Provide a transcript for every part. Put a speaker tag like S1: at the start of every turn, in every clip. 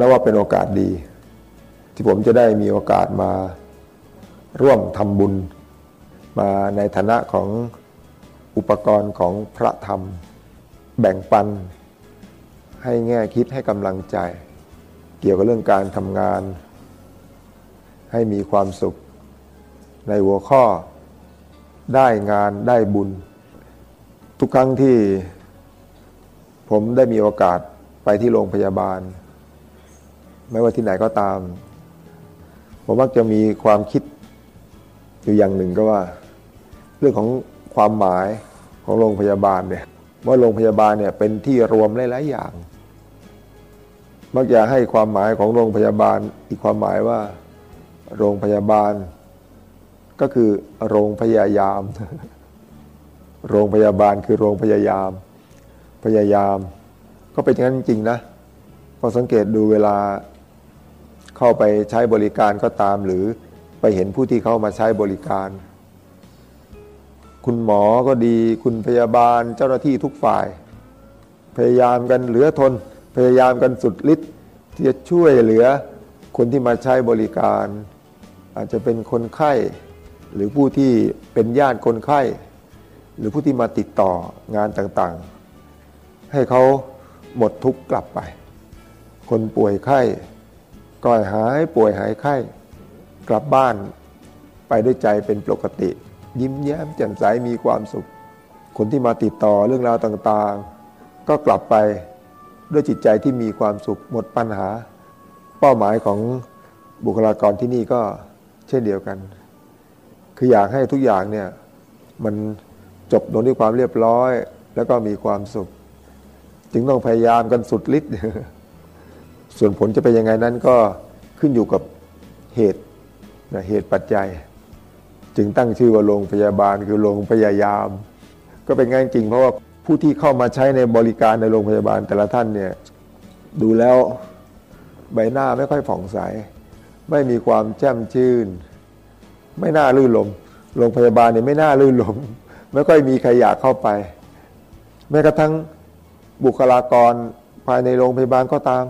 S1: นับว่าเป็นโอกาสดี ที่ผมจะได้มีโอกาสมาร่วมทำบุญ มาในฐานะของอุปกรณ์ของพระธรรม แบ่งปัน ให้แง่คิดให้กำลังใจ เกี่ยวกับเรื่องการทำงาน ให้มีความสุข ในหัวข้อได้งานได้บุญ ทุกครั้งที่ผมได้มีโอกาสไปที่โรงพยาบาล ไม่ว่าที่ไหนก็ตาม ผมมักจะมีความคิดอยู่อย่างหนึ่งก็ว่า เรื่องของความหมายของโรงพยาบาลเนี่ยว่าโรงพยาบาลเนี่ยเป็นที่รวมหลายๆอย่าง มักจะให้ความหมายของโรงพยาบาลอีกความหมายว่า โรงพยาบาล ก็คือโรงพยายาม โรงพยาบาลคือโรงพยายาม พยายาม ก็เป็นอย่างนั้นจริงนะพอสังเกตดูเวลา เข้าไปใช้บริการก็ตาม หรือไปเห็นผู้ที่เข้ามาใช้บริการ คุณหมอก็ดี คุณพยาบาลเจ้าหน้าที่ทุกฝ่าย พยายามกันเหลือทน พยายามกันสุดฤทธิ์ที่จะช่วยเหลือคนที่มาใช้บริการ อาจจะเป็นคนไข้หรือผู้ที่เป็นญาติคนไข้ หรือผู้ที่มาติดต่องานต่างๆ ให้เขาหมดทุกข์กลับไป คนป่วยไข้ ก็หายป่วยหายไข้ กลับบ้านไปด้วยใจเป็นปกติ ยิ้มแย้มแจ่มใสมีความสุข คนที่มาติดต่อเรื่องราวต่างๆ ก็กลับไปด้วยจิตใจที่มีความสุขหมดปัญหา เป้าหมายของบุคลากรที่นี่ก็เช่นเดียวกัน คืออยากให้ทุกอย่างเนี่ยมันจบลงด้วยความเรียบร้อย แล้วก็มีความสุข จึงต้องพยายามกันสุดฤทธิ์ ส่วนผลจะเป็นยังไงนั้นก็ขึ้นอยู่กับเหตุนะเหตุปัจจัย จึงตั้งชื่อว่าโรงพยาบาลคือโรงพยายาม ก็เป็นงานจริงเพราะว่าผู้ที่เข้ามาใช้ในบริการในโรงพยาบาลแต่ละท่านเนี่ยดูแล้วใบหน้าไม่ค่อยผ่องใส ไม่มีความแจ่มชื่น ไม่น่าลื่นลมโรงพยาบาลเนี่ยไม่น่าลื่นลม ไม่ค่อยมีใครอยากเข้าไป แม้กระทั่งบุคลากรภายในโรงพยาบาลก็ตาม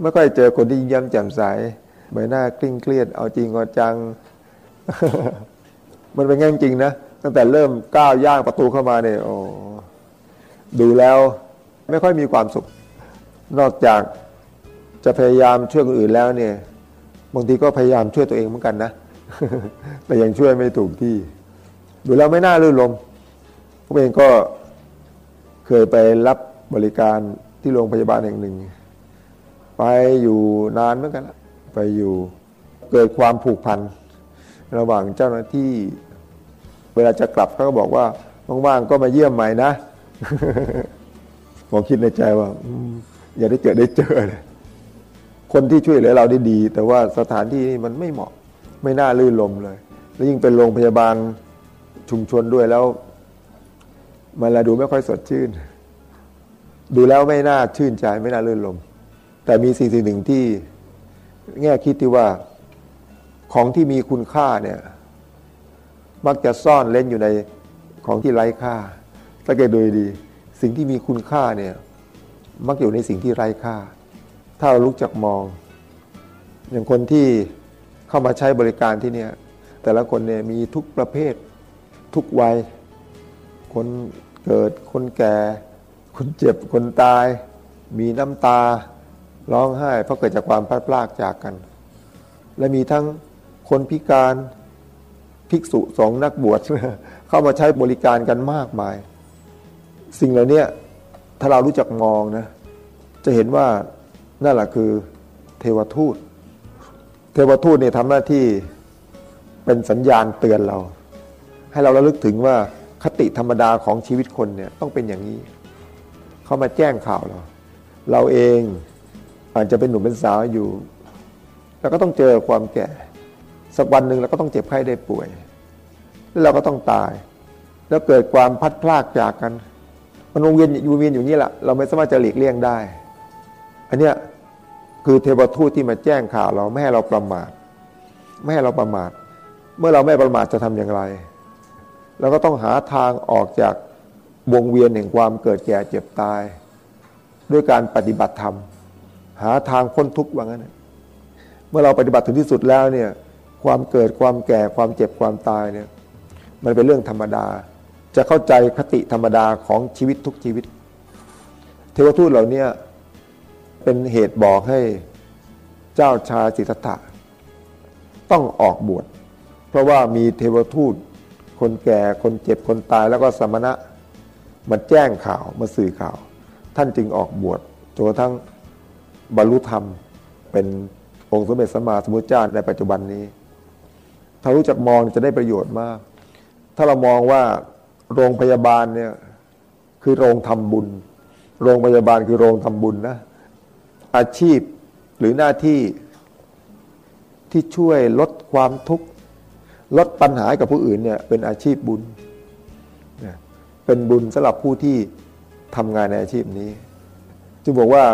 S1: ไม่ค่อยเจอคนที่ยิ้มแจ่มใสใบหน้าเคร่งเครียดเอาจริงเอาจัง มันเป็นงั้นจริงนะตั้งแต่เริ่มก้าวย่างประตูเข้ามาเนี่ยโอ้ดูแล้วไม่ค่อยมีความสุข นอกจากจะพยายามช่วยคนอื่นแล้วเนี่ยบางทีก็พยายามช่วยตัวเองเหมือนกันนะแต่ยังช่วยไม่ถูกที่ ดูแล้วไม่น่าลื่นลมผมเองก็เคยไปรับบริการที่โรงพยาบาลแห่งหนึ่ง ไปอยู่นานเหมือนกันละไปอยู่เกิดความผูกพัน ระหว่างเจ้าหน้าที่ เวลาจะกลับเขาก็บอกว่าว่างๆก็มาเยี่ยมใหม่นะผมคิดในใจว่าอย่าได้เจอได้เจอเลยคนที่ช่วยเหลือเราได้ดี แต่ว่าสถานที่นี่มันไม่เหมาะ ไม่น่าลื่นลมเลย แล้วยิ่งเป็นโรงพยาบาลชุมชนด้วยแล้ว มันละดูไม่ค่อยสดชื่น ดูแล้วไม่น่าชื่นใจไม่น่าลื่นลม แต่มีสิ่งสิ่งหนึ่งที่แง่คิดที่ว่าของที่มีคุณค่าเนี่ยมักจะซ่อนเล่นอยู่ในของที่ไร้ค่า ถ้าเกิดดูดี สิ่งที่มีคุณค่าเนี่ยมักอยู่ในสิ่งที่ไร้ค่า ถ้าเรารู้จักมอง อย่างคนที่เข้ามาใช้บริการที่เนี่ยแต่ละคนเนี่ยมีทุกประเภท ทุกวัย คนเกิดคนแก่ คนเจ็บคนตาย มีน้ำตา ร้องไห้ เพราะเกิดจากความพลาดพลาดจากกัน และมีทั้งคนพิการภิกษุสองนักบวชเข้ามาใช้บริการกันมากมาย สิ่งเหล่านี้ถ้าเรารู้จักมองนะ จะเห็นว่านั่นแหละคือเทวทูต เทวทูตเนี่ยทำหน้าที่เป็นสัญญาณเตือนเรา ให้เราระลึกถึงว่าคติธรรมดาของชีวิตคนเนี่ยต้องเป็นอย่างนี้ เขามาแจ้งข่าวเรา เราเอง อาจจะเป็นหนุ่มเป็นสาวอยู่แล้วก็ต้องเจอความแก่ สักวันหนึ่งเราก็ต้องเจ็บไข้ได้ป่วย แล้วเราก็ต้องตาย แล้วเกิดความพัดพลากจากกัน มันวงเวียนอยู่เวียนอยู่นี่แหละเราไม่สามารถจะหลีกเลี่ยงได้ อันเนี้ยคือเทวทูตที่มาแจ้งข่าวเราไม่ให้เราประมาทไม่ให้เราประมาท เมื่อเราไม่ประมาทจะทำอย่างไรเราก็ต้องหาทางออกจากวงเวียนแห่งความเกิดแก่เจ็บตาย ด้วยการปฏิบัติธรรม หาทางพ้นทุกข์ว่างั้นเมื่อเราปฏิบัติถึงที่สุดแล้วเนี่ย ความเกิดความแก่ความเจ็บความตายเนี่ย มันเป็นเรื่องธรรมดา จะเข้าใจคติธรรมดาของชีวิตทุกชีวิต เทวทูตเหล่านี้เป็นเหตุบอกให้เจ้าชายสิทธัตถะต้องออกบวช เพราะว่ามีเทวทูต คนแก่คนเจ็บคนตายแล้วก็สมณะมาแจ้งข่าวมาสื่อข่าว ท่านจึงออกบวชจนกระทั่ง บรรลุธรรมเป็นองค์สมเด็จสัมมาสมุทรเจ้าในปัจจุบันนี้ ถ้ารู้จักมองจะได้ประโยชน์มาก ถ้าเรามองว่าโรงพยาบาลเนี่ยคือโรงทำบุญ โรงพยาบาลคือโรงทำบุญนะ อาชีพหรือหน้าที่ที่ช่วยลดความทุกข์ลดปัญหากับผู้อื่นเนี่ยเป็นอาชีพบุญ เป็นบุญสำหรับผู้ที่ทำงานในอาชีพนี้ จึงบอกว่า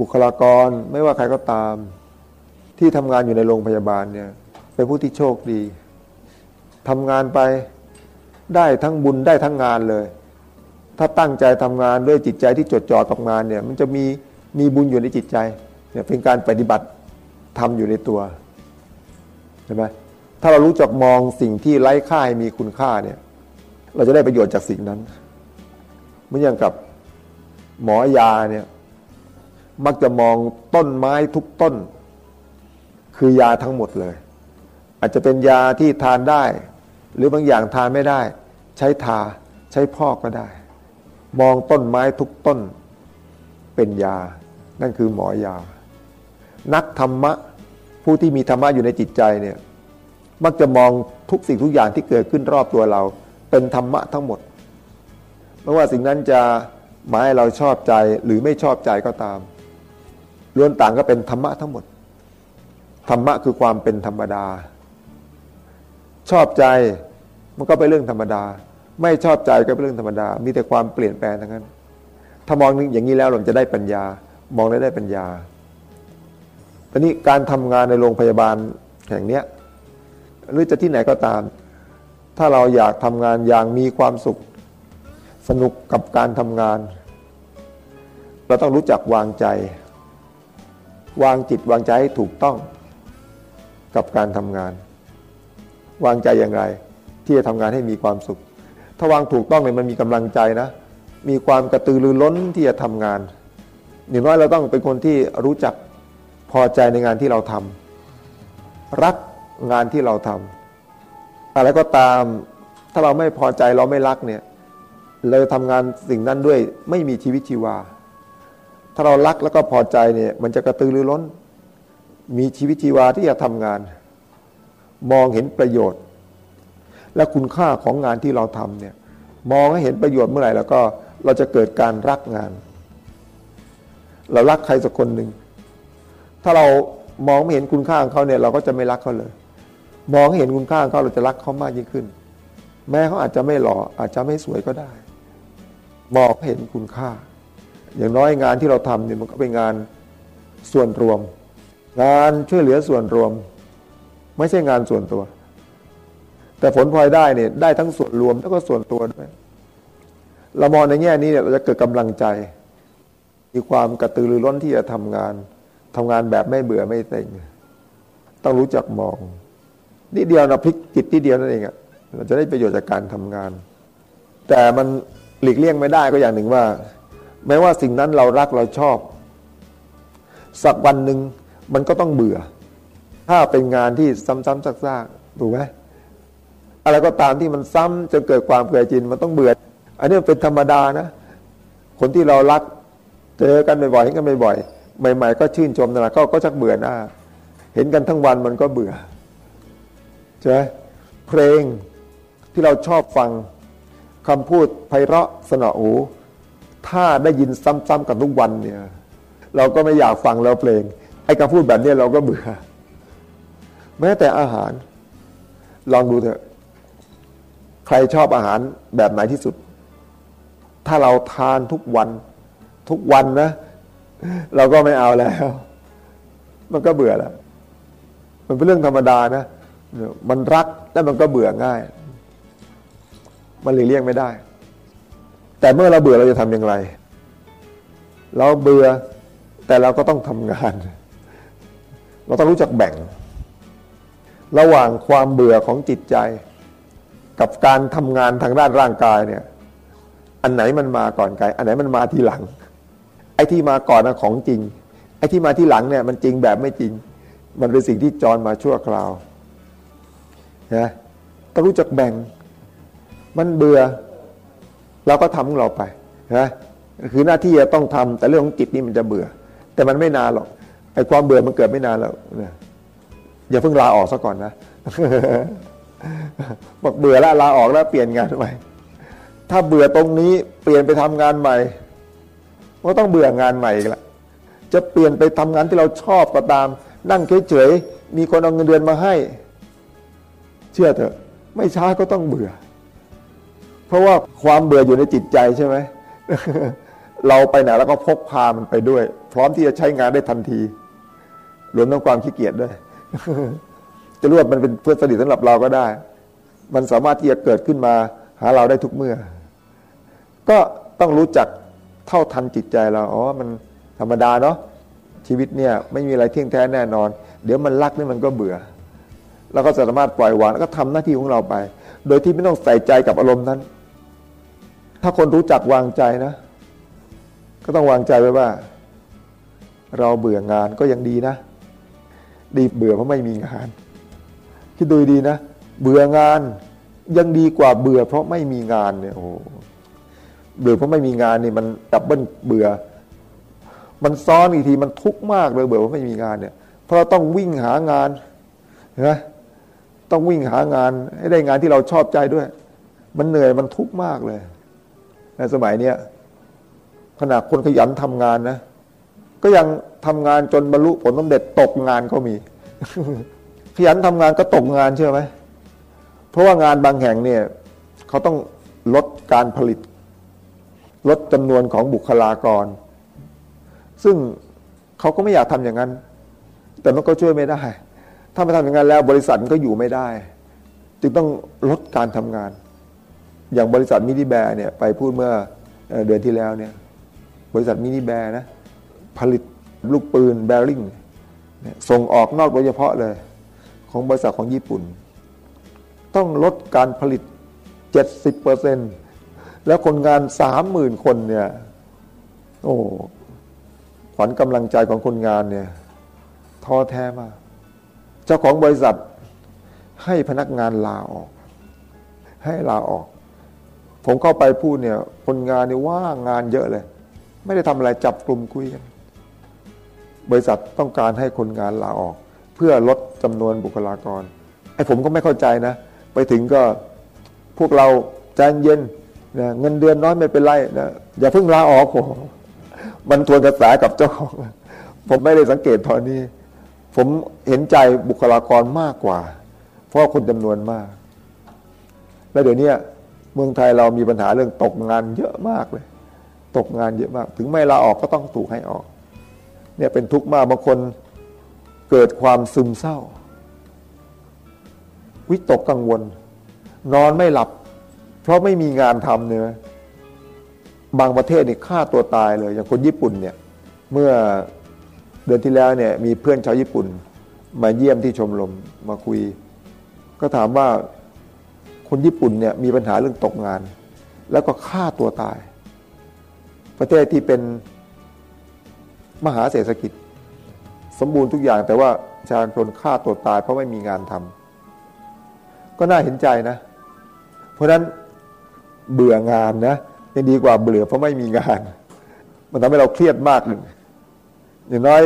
S1: บุคลากรไม่ว่าใครก็ตาม ที่ทำงานอยู่ในโรงพยาบาลเนี่ยเป็นผู้ที่โชคดีทำงานไปได้ทั้งบุญได้ทั้งงานเลย ถ้าตั้งใจทำงานด้วยจิตใจที่จดจ่อกับงานเนี่ยมันจะมีมีบุญอยู่ในจิตใจเนี่ยเป็นการปฏิบัติทำอยู่ในตัวใช่ไหมถ้าเรารู้จักมองสิ่งที่ไร้ค่ามีคุณค่าเนี่ยเราจะได้ประโยชน์จากสิ่งนั้นเหมือนอย่างกับหมอยาเนี่ย มักจะมองต้นไม้ทุกต้น คือยาทั้งหมดเลย อาจจะเป็นยาที่ทานได้ หรือบางอย่างทานไม่ได้ ใช้ทาใช้พอกก็ได้ มองต้นไม้ทุกต้น เป็นยา นั่นคือหมอยา นักธรรมะผู้ที่มีธรรมะอยู่ในจิตใจเนี่ยมักจะมองทุกสิ่งทุกอย่างที่เกิดขึ้นรอบตัวเรา เป็นธรรมะทั้งหมดไม่ว่าสิ่งนั้นจะหมายเราชอบใจหรือไม่ชอบใจก็ตาม ล้วนต่างก็เป็นธรรมะทั้งหมด ธรรมะคือความเป็นธรรมดา ชอบใจมันก็เป็นเรื่องธรรมดา ไม่ชอบใจก็เป็นเรื่องธรรมดา มีแต่ความเปลี่ยนแปลงทั้งนั้น ถ้ามองอย่างนี้แล้วเราจะได้ปัญญา มองได้ได้ปัญญาตอนนี้การทำงานในโรงพยาบาลแห่งเนี้ยหรือจะที่ไหนก็ตาม ถ้าเราอยากทำงานอย่างมีความสุข สนุกกับการทำงาน เราต้องรู้จักวางใจ วางจิตวางใจให้ถูกต้องกับการทำงาน วางใจอย่างไร ที่จะทำงานให้มีความสุข ถ้าวางถูกต้องเนี่ยมันมีกำลังใจนะ มีความกระตือรือร้นที่จะทำงานอย่างน้อยเราต้องเป็นคนที่รู้จักพอใจในงานที่เราทำรักงานที่เราทำอะไรก็ตามถ้าเราไม่พอใจเราไม่รักเนี่ยเราทำงานสิ่งนั้นด้วยไม่มีชีวิตชีวา ถ้าเรารักแล้วก็พอใจเนี่ย มันจะกระตือรือร้น มีชีวิตชีวาที่จะทำงาน มองเห็นประโยชน์ และคุณค่าของงานที่เราทำเนี่ย มองให้เห็นประโยชน์เมื่อไหร่แล้วก็เราจะเกิดการรักงาน เรารักใครสักคนหนึ่งถ้าเรามองไม่เห็นคุณค่าของเขาเนี่ยเราก็จะไม่รักเขาเลย มองเห็นคุณค่าของเขาเราจะรักเขามากยิ่งขึ้น แม้เขาอาจจะไม่หล่ออาจจะไม่สวยก็ได้ มองเห็นคุณค่า อย่างน้อยงานที่เราทำเนี่ยมันก็เป็นงานส่วนรวม งานช่วยเหลือส่วนรวม ไม่ใช่งานส่วนตัว แต่ผลพลอยได้เนี่ยได้ทั้งส่วนรวมแล้วก็ส่วนตัวด้วยเรามองในแง่นี้เนี่ยเราจะเกิดกำลังใจ มีความกระตือรือร้นที่จะทำงานทำงานแบบไม่เบื่อไม่เต็งต้องรู้จักมองนิดเดียวนะพลิกจิตนิดเดียวนั่นเองอะเราจะได้ประโยชน์จากการทำงาน แต่มันหลีกเลี่ยงไม่ได้ก็อย่างหนึ่งว่า แม้ว่าสิ่งนั้นเรารักเราชอบ สักวันหนึ่งมันก็ต้องเบื่อ ถ้าเป็นงานที่ซ้ำๆซากๆถูกไหมอะไรก็ตามที่มันซ้ำจนเกิดความเบื่อจินมันต้องเบื่อ อันนี้เป็นธรรมดานะ คนที่เรารัก เจอกันบ่อยๆเห็นกันบ่อยๆใหม่ ๆ ก็ชื่นชมนะก็ก็ชักเบื่อหน้า เห็นกันทั้งวันมันก็เบื่อใช่ไหมเพลงที่เราชอบฟังคำพูดไพเราะสนอหู ถ้าได้ยินซ้ำๆกันทุกวันเนี่ยเราก็ไม่อยากฟังแล้วเพลงไอ้คำพูดแบบนี้เราก็เบื่อ แม้แต่อาหาร ลองดูเถอะ ใครชอบอาหารแบบไหนที่สุด ถ้าเราทานทุกวัน ทุกวันนะ เราก็ไม่เอาแล้ว มันก็เบื่อแล้ว มันเป็นเรื่องธรรมดานะ มันรักแล้วมันก็เบื่อง่าย มันหลีกเลี่ยงไม่ได้ แต่เมื่อเราเบื่อเราจะทำอย่างไร เราเบื่อแต่เราก็ต้องทำงาน เราต้องรู้จักแบ่ง ระหว่างความเบื่อของจิตใจ กับการทำงานทางด้านร่างกายเนี่ย อันไหนมันมาก่อนกันอันไหนมันมาทีหลัง ไอ้ที่มาก่อนนะของจริง ไอ้ที่มาที่หลังเนี่ยมันจริงแบบไม่จริง มันเป็นสิ่งที่จรมาชั่วคราวนะต้องรู้จักแบ่ง มันเบื่อ เราก็ทำของเราไปนะคือหน้าที่จะต้องทำแต่เรื่องของจิตนี่มันจะเบื่อ แต่มันไม่นานหรอกไอ้ความเบื่อมันเกิดไม่นานแล้วนะอย่าเพิ่งลาออกซะก่อนนะบอกเบื่อแล้วลาออกแล้วเปลี่ยนงานใหม่ถ้าเบื่อตรงนี้เปลี่ยนไปทำงานใหม่ก็ต้องเบื่องานใหม่อีกละจะเปลี่ยนไปทำงานที่เราชอบก็ตาม นั่งเฉยๆมีคนเอาเงินเดือนมาให้ เชื่อเถอะ ไม่ช้าก็ต้องเบื่อ เพราะว่าความเบื่ออยู่ในจิตใจใช่ไหมเราไปไหนแล้วก็พกพามันไปด้วย พร้อมที่จะใช้งานได้ทันทีรวมทั้งความขี้เกียจด้วย จะรู้ว่ามันเป็นเพื่อนสนิทสำหรับเราก็ได้ มันสามารถที่จะเกิดขึ้นมาหาเราได้ทุกเมื่อ ก็ต้องรู้จักเท่าทันจิตใจเราอ๋อมันธรรมดาเนาะชีวิตเนี่ยไม่มีอะไรเที่ยงแท้แน่นอน เดี๋ยวมันรักนี่มันก็เบื่อเราก็สามารถปล่อยวางแล้วก็ทำหน้าที่ของเราไป โดยที่ไม่ต้องใส่ใจกับอารมณ์นั้น ถ้าคนรู้จักวางใจนะ ก็ต้องวางใจไว้ว่า เราเบื่องานก็ยังดีนะ ดีเบื่อเพราะไม่มีงานคิดดูดีนะ เบื่องานยังดีกว่าเบื่อ เพราะไม่มีงานเนี่ยโอ้เบื่อเพราะไม่มีงานนี่มันดับเบิลเบื่อ มันซ้อนอีกทีมันทุกข์มากเลยเบื่อเพราะไม่มีงานเนี่ย เพราะเราต้องวิ่งหางานนะต้องวิ่งหางานให้ได้งานที่เราชอบใจด้วย มันเหนื่อยมันทุกข์มากเลย ในสมัยเนี้ยขณะคนขยันทำงานนะ ก็ยังทำงานจนบรรลุผลสำเร็จตกงานก็มี ขยันทำงานก็ตกงานเชื่อไหมเพราะว่างานบางแห่งเนี่ยเขาต้องลดการผลิต ลดจำนวนของบุคลากร ซึ่งเขาก็ไม่อยากทำอย่างนั้น แต่มันก็ช่วยไม่ได้ ถ้าไม่ทำอย่างนั้นแล้วบริษัทก็อยู่ไม่ได้ จึงต้องลดการทำงาน อย่างบริษัทมินิแบร์เนี่ยไปพูดเมื่อเดือนที่แล้วเนี่ยบริษัทมินิแบร์นะผลิตลูกปืนแบริ่งส่งออกนอกโดยเฉพาะเลย ของบริษัทของญี่ปุ่น ต้องลดการผลิตเจ็ดสิบเปอร์เซ็นต์แล้วคนงานสามหมื่นคนเนี่ยโอ้ขวัญกำลังใจของคนงานเนี่ยท้อแท้มาก เจ้าของบริษัทให้พนักงานลาออก ให้ลาออก ผมเข้าไปพูดเนี่ยคนงานเนี่ยว่างานเยอะเลย ไม่ได้ทำอะไรจับกลุ่มคุยกันบริษัทต้องการให้คนงานลาออก เพื่อลดจำนวนบุคลากรไอ้ผมก็ไม่เข้าใจนะ ไปถึงก็พวกเราใจเย็นนะเงินเดือนน้อยไม่เป็นไรนะอย่าเพิ่งลาออกโมันทวนกระแสกับเจ้าของ ผมไม่ได้สังเกตตอนนี้ ผมเห็นใจบุคลากรมากกว่า เพราะคนจำนวนมาก แล้วเดี๋ยวนี้ เมืองไทยเรามีปัญหาเรื่องตกงานเยอะมากเลย ตกงานเยอะมาก ถึงไม่ลาออกก็ต้องถูกให้ออก เนี่ยเป็นทุกข์มากบางคนเกิดความซึมเศร้า วิตกกังวล นอนไม่หลับ เพราะไม่มีงานทำเนื้อบางประเทศนี่ฆ่าตัวตายเลย อย่างคนญี่ปุ่นเนี่ย เมื่อเดือนที่แล้วเนี่ยมีเพื่อนชาวญี่ปุ่น มาเยี่ยมที่ชมรมมาคุย ก็ถามว่า คนญี่ปุ่นเนี่ยมีปัญหาเรื่องตกงาน แล้วก็ฆ่าตัวตาย ประเทศที่เป็นมหาเศรษฐกิจ สมบูรณ์ทุกอย่างแต่ว่าชาวชนฆ่าตัวตายเพราะไม่มีงานทำก็น่าเห็นใจนะ เพราะฉะนั้นเบื่องานนะยังดีกว่าเบื่อเพราะไม่มีงาน มันทำให้เราเครียดมากหนึ่งอย่างน้อย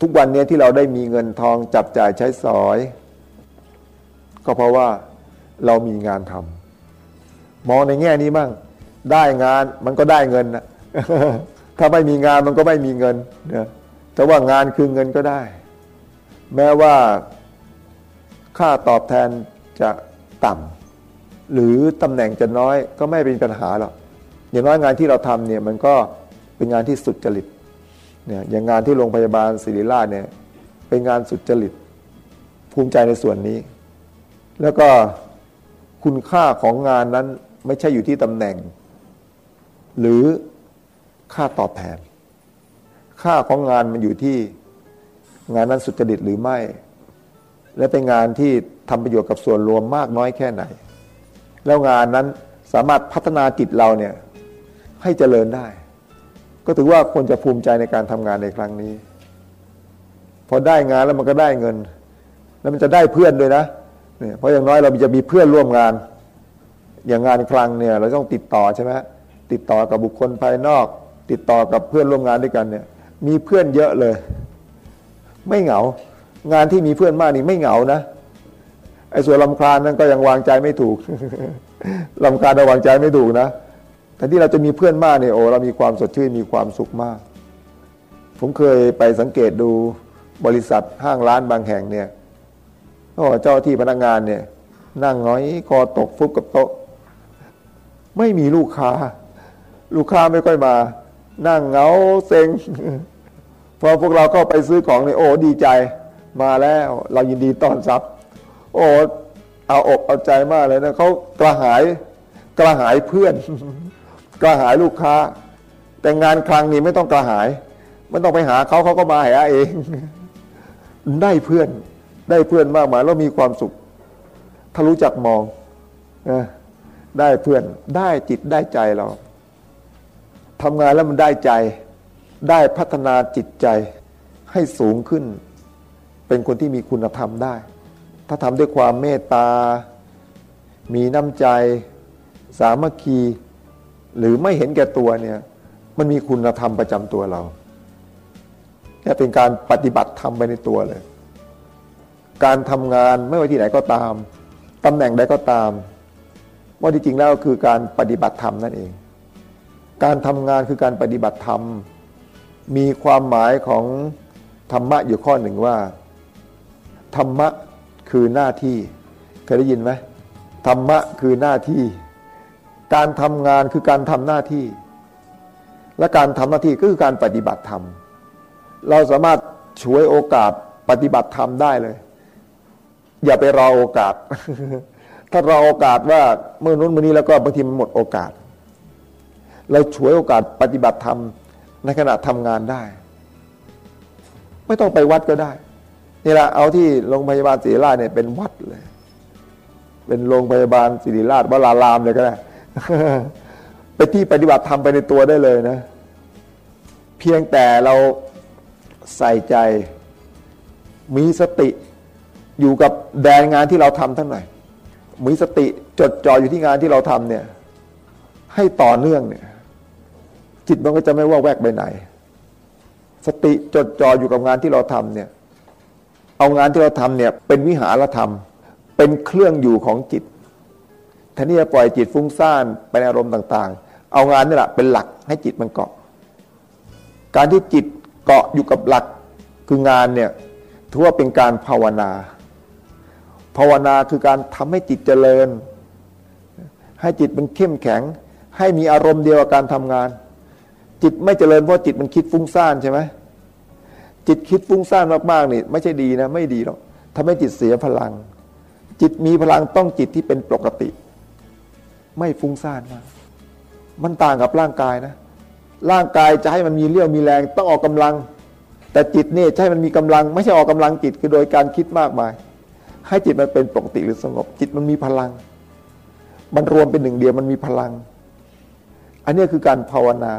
S1: ทุกวันนี้ที่เราได้มีเงินทองจับจ่ายใช้สอย ก็เพราะว่า เรามีงานทำมองในแง่นี้บ้างได้งานมันก็ได้เงินนะถ้าไม่มีงานมันก็ไม่มีเงินนะแต่ว่างานคือเงินก็ได้ แม้ว่าค่าตอบแทนจะต่ำหรือตำแหน่งจะน้อยก็ไม่เป็นปัญหาหรอกอย่างน้อยงานที่เราทำเนี่ยมันก็เป็นงานที่สุดจริตเนี่ยอย่างงานที่โรงพยาบาลศิริราชเนี่ยเป็นงานสุดจริตภูมิใจในส่วนนี้ แล้วก็ คุณค่าของงานนั้นไม่ใช่อยู่ที่ตำแหน่ง หรือค่าตอบแทน ค่าของงานมันอยู่ที่งานนั้นสุจริตหรือไม่ และเป็นงานที่ทำประโยชน์กับส่วนรวมมากน้อยแค่ไหน แล้วงานนั้นสามารถพัฒนาจิตเราเนี่ยให้เจริญได้ ก็ถือว่าคนจะภูมิใจในการทำงานในครั้งนี้ พอได้งานแล้วมันก็ได้เงิน แล้วมันจะได้เพื่อนด้วยนะ เนี่ยเพราะอย่างน้อยเราจะมีเพื่อนร่วมงาน อย่างงานคลังเนี่ย เราต้องติดต่อใช่ไหมติดต่อกับบุคคลภายนอก ติดต่อกับเพื่อนร่วมงานด้วยกันเนี่ย มีเพื่อนเยอะเลย ไม่เหงา งานที่มีเพื่อนมากนี่ไม่เหงานะไอ้ส่วนลำคาญนั่นก็ยังวางใจไม่ถูกลำคาญเราวางใจไม่ถูกนะแต่ที่เราจะมีเพื่อนมากเนี่ยโอ้เรามีความสดชื่นมีความสุขมาก ผมเคยไปสังเกตดูบริษัทห้างร้านบางแห่งเนี่ย ก็เจ้าที่พนักงานเนี่ย นั่งน้อยคอตกฟุบกับโต๊ะ ไม่มีลูกค้า ลูกค้าไม่ค่อยมา นั่งเงาเซ็งพอพวกเราเข้าไปซื้อของเนี่ยโอ้ดีใจมาแล้ว เรายินดีต้อนรับ โอ้เอาอกเอาใจมากเลยนะเขากระหายกระหายเพื่อน กระหายลูกค้า แต่งานครั้งนี้ไม่ต้องกระหายไม่ต้องไปหาเขาเขาก็มาหาเอง ได้เพื่อน ได้เพื่อนมากมายแล้วมีความสุข ถ้ารู้จักมองได้เพื่อนได้จิตได้ใจเราทำงานแล้วมันได้ใจ ได้พัฒนาจิตใจให้สูงขึ้น เป็นคนที่มีคุณธรรมได้ ถ้าทำด้วยความเมตตา มีน้ำใจ สามัคคี หรือไม่เห็นแก่ตัวเนี่ย มันมีคุณธรรมประจำตัวเราแค่เป็นการปฏิบัติธรรมไปในตัวเลย การทำงานไม่ว่าที่ไหนก็ตามตำแหน่งใดก็ตาม ว่าที่จริงแล้วคือการปฏิบัติธรรมนั่นเอง การทำงานคือการปฏิบัติธรรม มีความหมายของธรรมะอยู่ข้อหนึ่งว่า ธรรมะคือหน้าที่เคยได้ยินไหมธรรมะคือหน้าที่ การทำงานคือการทำหน้าที่ และการทำหน้าที่ก็คือการปฏิบัติธรรม เราสามารถช่วยโอกาสปฏิบัติธรรมได้เลย อย่าไปรอโอกาส ถ้ารอโอกาสว่าเมื่อนู้นเมื่อนี้แล้วก็บางทีมันหมดโอกาส เราช่วยโอกาสปฏิบัติธรรมในขณะทำงานได้ ไม่ต้องไปวัดก็ได้นี่แหละเอาที่โรงพยาบาลศิริราชเนี่ยเป็นวัดเลย เป็นโรงพยาบาลศิริราชวรารามเลยก็ได้ไปที่ปฏิบัติธรรมไปในตัวได้เลยนะ เพียงแต่เราใส่ใจมีสติ อยู่กับแดนงานที่เราทำทั้งหน่อยมีสติจดจ่ออยู่ที่งานที่เราทำเนี่ย ให้ต่อเนื่องเนี่ย จิตมันก็จะไม่ว่าแวกไปไหน สติจดจ่ออยู่กับงานที่เราทำเนี่ย เอางานที่เราทำเนี่ย เป็นวิหารธรรม เป็นเครื่องอยู่ของจิตแทนที่จะปล่อยจิตฟุ้งซ่านไปในอารมณ์ต่าง ๆ เอางานนี่แหละเป็นหลักให้จิตมันเกาะ การที่จิตเกาะอยู่กับหลักคืองานเนี่ยถือว่าเป็นการภาวนา ภาวนาคือการทำให้จิตเจริญ ให้จิตมันเข้มแข็ง ให้มีอารมณ์เดียวกับการทำงาน จิตไม่เจริญเพราะจิตมันคิดฟุ้งซ่านใช่ไหมจิตคิดฟุ้งซ่านมากๆนี่ไม่ใช่ดีนะไม่ดีหรอกทำให้จิตเสียพลัง จิตมีพลังต้องจิตที่เป็นปกติ ไม่ฟุ้งซ่านมากมันต่างกับร่างกายนะ ร่างกายจะให้มันมีเรี่ยวมีแรงต้องออกกำลัง แต่จิตเนี่ยใช่มันมีกำลัง ไม่ใช่ออกกำลังจิตคือโดยการคิดมากมาย ให้จิตมันเป็นปกติหรือสงบ จิตมันมีพลัง มันรวมเป็นหนึ่งเดียวมันมีพลัง อันนี้คือการภาวนา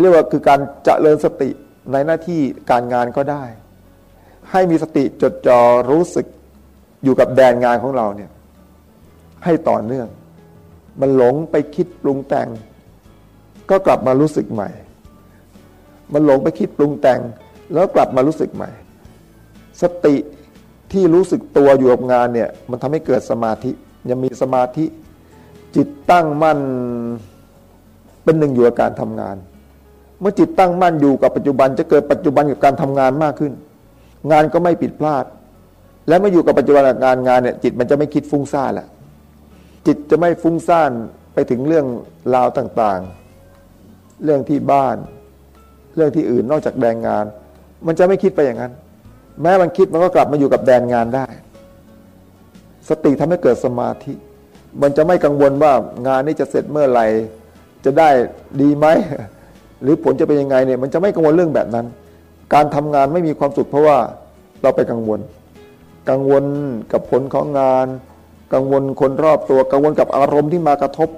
S1: เรียกว่าคือการเจริญสติในหน้าที่การงานก็ได้ ให้มีสติจดจ่อรู้สึกอยู่กับแดนงานของเราเนี่ย ให้ต่อเนื่อง มันหลงไปคิดปรุงแต่ง ก็กลับมารู้สึกใหม่ มันหลงไปคิดปรุงแต่ง แล้วกลับมารู้สึกใหม่ สติ ที่รู้สึกตัวอยู่กับงานเนี่ยมันทำให้เกิดสมาธิยังมีสมาธิจิตตั้งมั่นเป็นหนึ่งอยู่กับการทำงาน เมื่อจิตตั้งมั่นอยู่กับปัจจุบัน จะเกิดปัจจุบันกับการทำงานมากขึ้น งานก็ไม่ผิดพลาด และเมื่ออยู่กับปัจจุบันงานงานเนี่ยจิตมันจะไม่คิดฟุ้งซ่านละจิตจะไม่ฟุ้งซ่านไปถึงเรื่องราวต่างๆ เรื่องที่บ้าน เรื่องที่อื่นนอกจากแดงงาน มันจะไม่คิดไปอย่างนั้น แม้มันคิดมันก็กลับมาอยู่กับแดนงานได้ สติทำให้เกิดสมาธิ มันจะไม่กังวลว่างานนี้จะเสร็จเมื่อไหร่ จะได้ดีไหม หรือผลจะเป็นยังไงเนี่ย มันจะไม่กังวลเรื่องแบบนั้น การทำงานไม่มีความสุขเพราะว่าเราไปกังวล กังวลกับผลของงาน กังวลคนรอบตัว กังวลกับอารมณ์ที่มากระทบ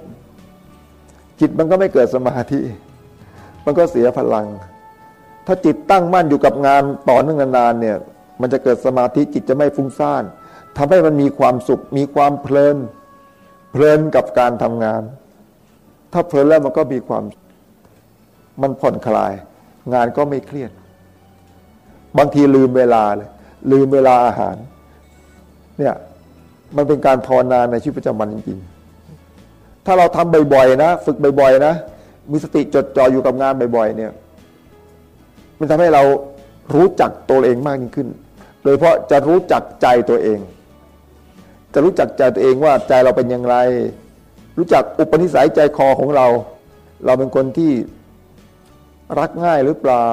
S1: จิตมันก็ไม่เกิดสมาธิ มันก็เสียพลัง ถ้าจิตตั้งมั่นอยู่กับงานต่อเนื่องนานๆเนี่ย มันจะเกิดสมาธิจิตจะไม่ฟุ้งซ่านทำให้มันมีความสุข มีความเพลิน เพลินกับการทำงาน ถ้าเพลินแล้วมันก็มีความ มันผ่อนคลาย งานก็ไม่เครียด บางทีลืมเวลาเลย ลืมเวลาอาหาร เนี่ย มันเป็นการภาวนาในชีวิตประจำวันจริงๆ ถ้าเราทำบ่อยๆนะ ฝึกบ่อยๆนะมีสติจดจ่ออยู่กับงานบ่อยๆ เนี่ย มันทำให้เรารู้จักตัวเองมากยิ่งขึ้น โดยเพราะจะรู้จักใจตัวเอง จะรู้จักใจตัวเองว่าใจเราเป็นอย่างไร รู้จักอุปนิสัยใจคอของเรา เราเป็นคนที่รักง่ายหรือเปล่า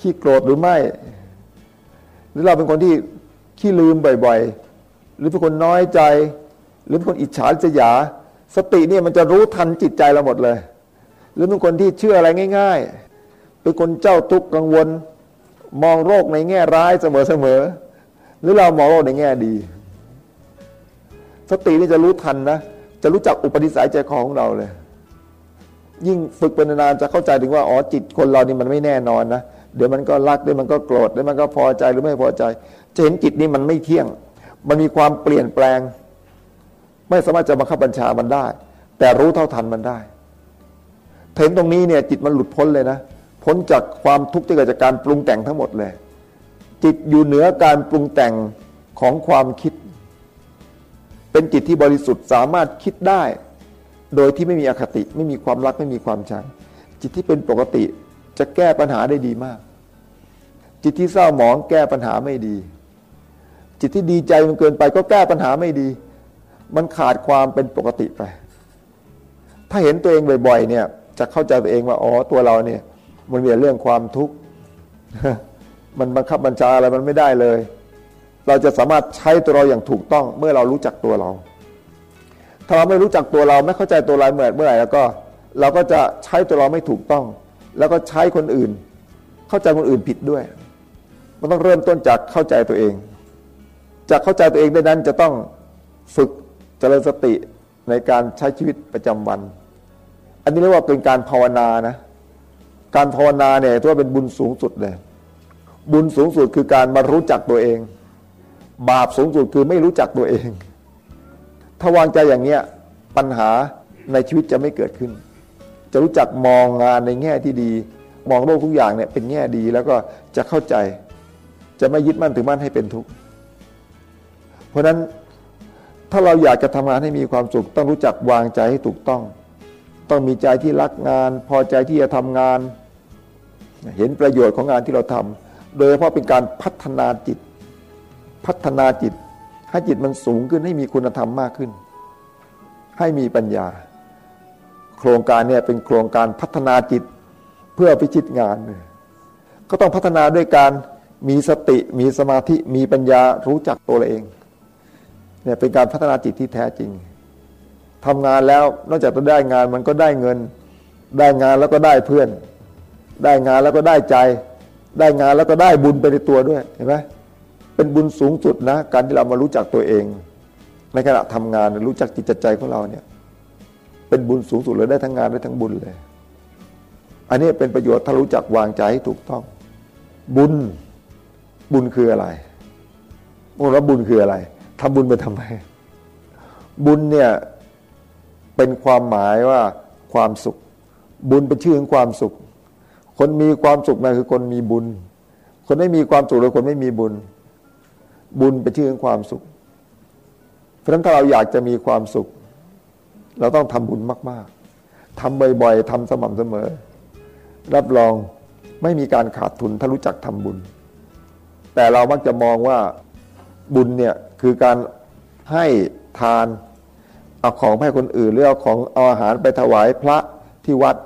S1: ขี้โกรธหรือไม่ หรือเราเป็นคนที่ขี้ลืมบ่อยๆ หรือเป็นคนน้อยใจ หรือเป็นคนอิจฉาจยา สติเนี่ยมันจะรู้ทันจิตใจเราหมดเลย หรือเป็นคนที่เชื่ออะไรง่าย ๆ เป็นคนเจ้าทุกข์กังวล มองโรคในแง่ร้ายเสมอๆหรือเรามองโรคในแง่ดี สตินี่จะรู้ทันนะ จะรู้จักอุปนิสัยใจคอของเราเลย ยิ่งฝึกเป็นนานจะเข้าใจถึงว่าอ๋อจิตคนเรานี่มันไม่แน่นอนนะ เดี๋ยวมันก็รักเดี๋ยวมันก็โกรธเดี๋ยวมันก็พอใจหรือไม่พอใจ จะเห็นจิตนี้มันไม่เที่ยง มันมีความเปลี่ยนแปลง ไม่สามารถจะบังคับบัญชามันได้ แต่รู้เท่าทันมันได้เห็นตรงนี้เนี่ยจิตมันหลุดพ้นเลยนะ พ้นจากความทุกข์ที่เกิดจากการปรุงแต่งทั้งหมดเลย จิตอยู่เหนือการปรุงแต่งของความคิด เป็นจิตที่บริสุทธิ์สามารถคิดได้ โดยที่ไม่มีอคติไม่มีความรักไม่มีความชังจิตที่เป็นปกติจะแก้ปัญหาได้ดีมาก จิตที่เศร้าหมองแก้ปัญหาไม่ดี จิตที่ดีใจมันเกินไปก็แก้ปัญหาไม่ดี มันขาดความเป็นปกติไป ถ้าเห็นตัวเองบ่อย ๆ เนี่ยจะเข้าใจตัวเองว่าอ๋อตัวเราเนี่ย มันมีเรื่องความทุกข์มันบังคับบัญชาอะไรมันไม่ได้เลย เราจะสามารถใช้ตัวเราอย่างถูกต้องเมื่อเรารู้จักตัวเรา ถ้าเราไม่รู้จักตัวเราไม่เข้าใจตัวเราเมื่อเมื่อไหร่แล้วก็ เราก็จะใช้ตัวเราไม่ถูกต้อง แล้วก็ใช้คนอื่น เข้าใจคนอื่นผิดด้วย มันต้องเริ่มต้นจากเข้าใจตัวเอง จากเข้าใจตัวเองได้นั้นจะต้องฝึกเจริญสติในการใช้ชีวิตประจำวัน อันนี้เรียกว่าเป็นการภาวนานะ การภาวนาเนี่ยถือว่าเป็นบุญสูงสุดเลย บุญสูงสุดคือการมารู้จักตัวเอง บาปสูงสุดคือไม่รู้จักตัวเอง ถ้าวางใจอย่างเนี้ยปัญหาในชีวิตจะไม่เกิดขึ้น จะรู้จักมองงานในแง่ที่ดี มองโลกทุกอย่างเนี่ยเป็นแง่ดีแล้วก็จะเข้าใจ จะไม่ยึดมั่นถือมั่นให้เป็นทุกข์เพราะนั้นถ้าเราอยากจะทำงานให้มีความสุข ต้องรู้จักวางใจให้ถูกต้อง ต้องมีใจที่รักงาน พอใจที่จะทำงาน เห็นประโยชน์ของงานที่เราทำโดยเฉพาะเป็นการพัฒนาจิต พัฒนาจิต ให้จิตมันสูงขึ้นให้มีคุณธรรมมากขึ้น ให้มีปัญญา โครงการเนี่ยเป็นโครงการพัฒนาจิตเพื่อพิชิตงานเลยก็ต้องพัฒนาด้วยการมีสติมีสมาธิมีปัญญารู้จักตัวเองเนี่ยเป็นการพัฒนาจิตที่แท้จริงทำงานแล้วนอกจากจะได้งานมันก็ได้เงิน ได้งานแล้วก็ได้เพื่อน ได้งานแล้วก็ได้ใจ ได้งานแล้วก็ได้บุญไปในตัวด้วยเห็นไหมเป็นบุญสูงสุดนะ การที่เรามารู้จักตัวเอง ในขณะทำงานรู้จักจิตใจของเราเนี่ยเป็นบุญสูงสุดเลยได้ทั้งงานได้ทั้งบุญเลย อันนี้เป็นประโยชน์ถ้ารู้จักวางใจให้ถูกต้อง บุญบุญคืออะไรพวกเราบุญคืออะไรทำบุญไปทำไม บุญเนี่ยเป็นความหมายว่าความสุข บุญเป็นชื่อของความสุข คนมีความสุขนะคือคนมีบุญ คนไม่มีความสุขหรือคนไม่มีบุญ บุญเป็นชื่อของความสุข เพราะฉะนั้นถ้าเราอยากจะมีความสุข เราต้องทำบุญมาก ๆทำบ่อย ๆทำสม่ำเสมอ รับรองไม่มีการขาดทุนถ้ารู้จักทำบุญ แต่เรามักจะมองว่าบุญเนี่ยคือการให้ทานเอาของให้คนอื่นหรือเอาของเอาอาหารไปถวายพระที่วัด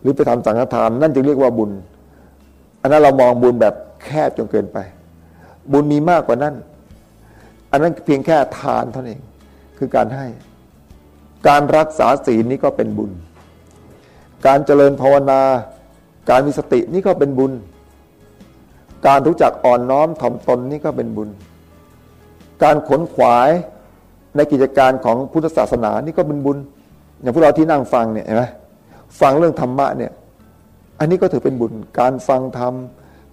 S1: หรือไปทำสังฆทาน นั่นจึงเรียกว่าบุญ อันนั้นเรามองบุญแบบแคบจนเกินไป บุญมีมากกว่านั้น อันนั้นเพียงแค่ทานเท่านั้นเองคือการให้ การรักษาศีลนี้ก็เป็นบุญ การเจริญภาวนา การมีสตินี่ก็เป็นบุญ การรู้จักอ่อนน้อมถ่อมตนนี่ก็เป็นบุญ การขนขวายในกิจการของพุทธศาสนานี่ก็เป็นบุญ อย่างพวกเราที่นั่งฟังเนี่ยเห็นไหม ฟังเรื่องธรรมะเนี่ย อันนี้ก็ถือเป็นบุญ การฟังธรรม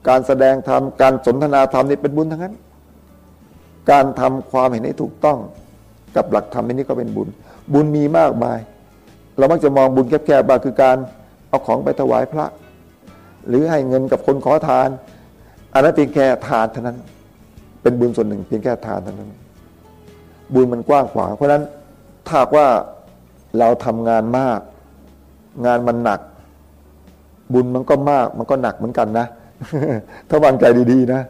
S1: การแสดงธรรม การสนทนาธรรมนี่เป็นบุญทั้งนั้น การทำความเห็นให้ถูกต้องกับหลักธรรมนี้ก็เป็นบุญ บุญมีมากมาย เรามักจะมองบุญแคบๆบ้างคือการเอาของไปถวายพระ หรือให้เงินกับคนขอทาน อันนั้นเพียงแค่ทานเท่านั้น เป็นบุญส่วนหนึ่งเพียงแค่ทานเท่านั้น บุญมันกว้างขวางเพราะฉะนั้นถ้าว่าเราทำงานมาก งานมันหนัก บุญมันก็มาก มันก็หนักเหมือนกันนะ ถ้าวางใจดีๆนะ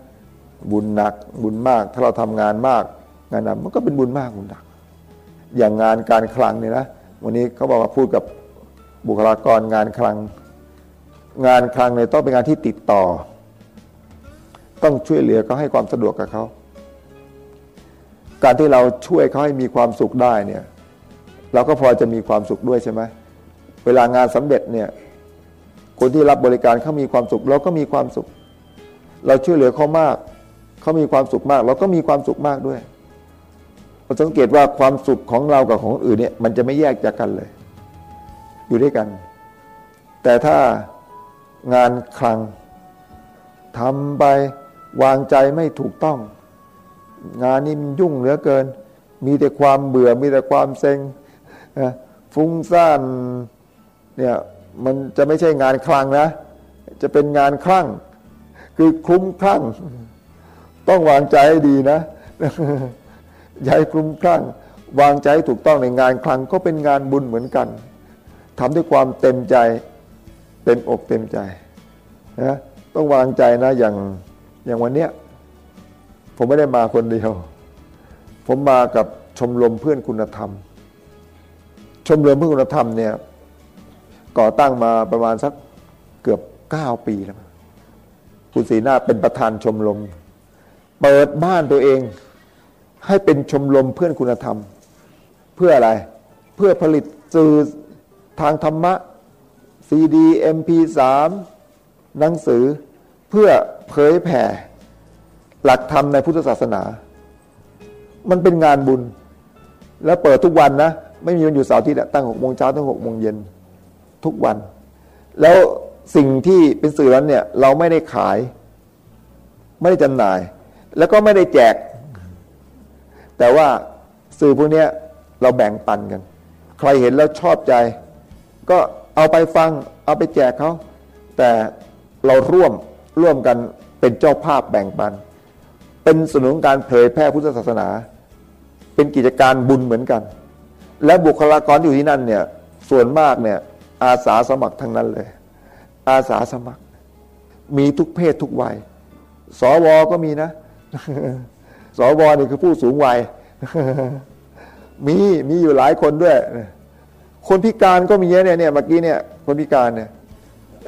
S1: บุญหนักบุญมาก ถ้าเราทำงานมาก งานหนักมันก็เป็นบุญมากบุญหนัก อย่างงานการคลังเนี่ยนะวันนี้เขาบอกว่าพูดกับบุคลากรงานคลัง งานคลังเนี่ยต้องเป็นงานที่ติดต่อ ต้องช่วยเหลือเขาให้ความสะดวกกับเขาการที่เราช่วยเขาให้มีความสุขได้เนี่ย เราก็พอจะมีความสุขด้วยใช่ไหม เวลางานสำเร็จเนี่ยคนที่รับบริการเขามีความสุข เราก็มีความสุข เราช่วยเหลือเขามาก เขามีความสุขมาก เราก็มีความสุขมากด้วยเราสังเกตว่าความสุขของเรากับของอื่นเนี่ยมันจะไม่แยกจากกันเลย อยู่ด้วยกัน แต่ถ้างานคลังทำไปวางใจไม่ถูกต้อง งานนี้มันยุ่งเหลือเกิน มีแต่ความเบื่อมีแต่ความเซ็งฟุ้งซ่าน เนี่ยมันจะไม่ใช่งานคลังนะ จะเป็นงานคลั่ง คือคลุ้มคลั่ง ต้องวางใจให้ดีนะอย่าให้คลุ้มคลั่ง วางใจถูกต้องในงานคลังก็เป็นงานบุญเหมือนกันทำด้วยความเต็มใจเต็มอกเต็มใจนะต้องวางใจนะอย่างอย่างวันเนี้ยผมไม่ได้มาคนเดียว ผมมากับชมรมเพื่อนคุณธรรม ชมรมเพื่อนคุณธรรมเนี่ย ก่อตั้งมาประมาณสักเกือบเก้าปีแล้วคุณศรีนาเป็นประธานชมรมเปิดบ้านตัวเอง ให้เป็นชมรมเพื่อนคุณธรรม เพื่ออะไร เพื่อผลิตสื่อทางธรรมะซีดีเอ็มพีสามหนังสือเพื่อเผยแผ่ หลักธรรมในพุทธศาสนา มันเป็นงานบุญ แล้วเปิดทุกวันนะ ไม่มีวันหยุดเสาร์อาทิตย์ตั้งหกโมงเช้าถึงหกโมงเย็น ทุกวัน แล้วสิ่งที่เป็นสื่อนั้นเนี่ย เราไม่ได้ขาย ไม่ได้จำหน่าย แล้วก็ไม่ได้แจก แต่ว่าสื่อพวกนี้เราแบ่งปันกัน ใครเห็นแล้วชอบใจ ก็เอาไปฟัง เอาไปแจกเขา แต่เราร่วมร่วมกันเป็นเจ้าภาพแบ่งปัน เป็นสนุนการเผยแพร่พุทธศาสนา เป็นกิจการบุญเหมือนกัน และบุคลากรอยู่ที่นั่นเนี่ย ส่วนมากเนี่ย อาสาสมัครทั้งนั้นเลย อาสาสมัคร มีทุกเพศทุกวัย สวก็มีนะ สวนี่คือผู้สูงวัย มีมีอยู่หลายคนด้วย คนพิการก็มีเนี่ยเนี่ยเมื่อกี้เนี่ย คนพิการเนี่ย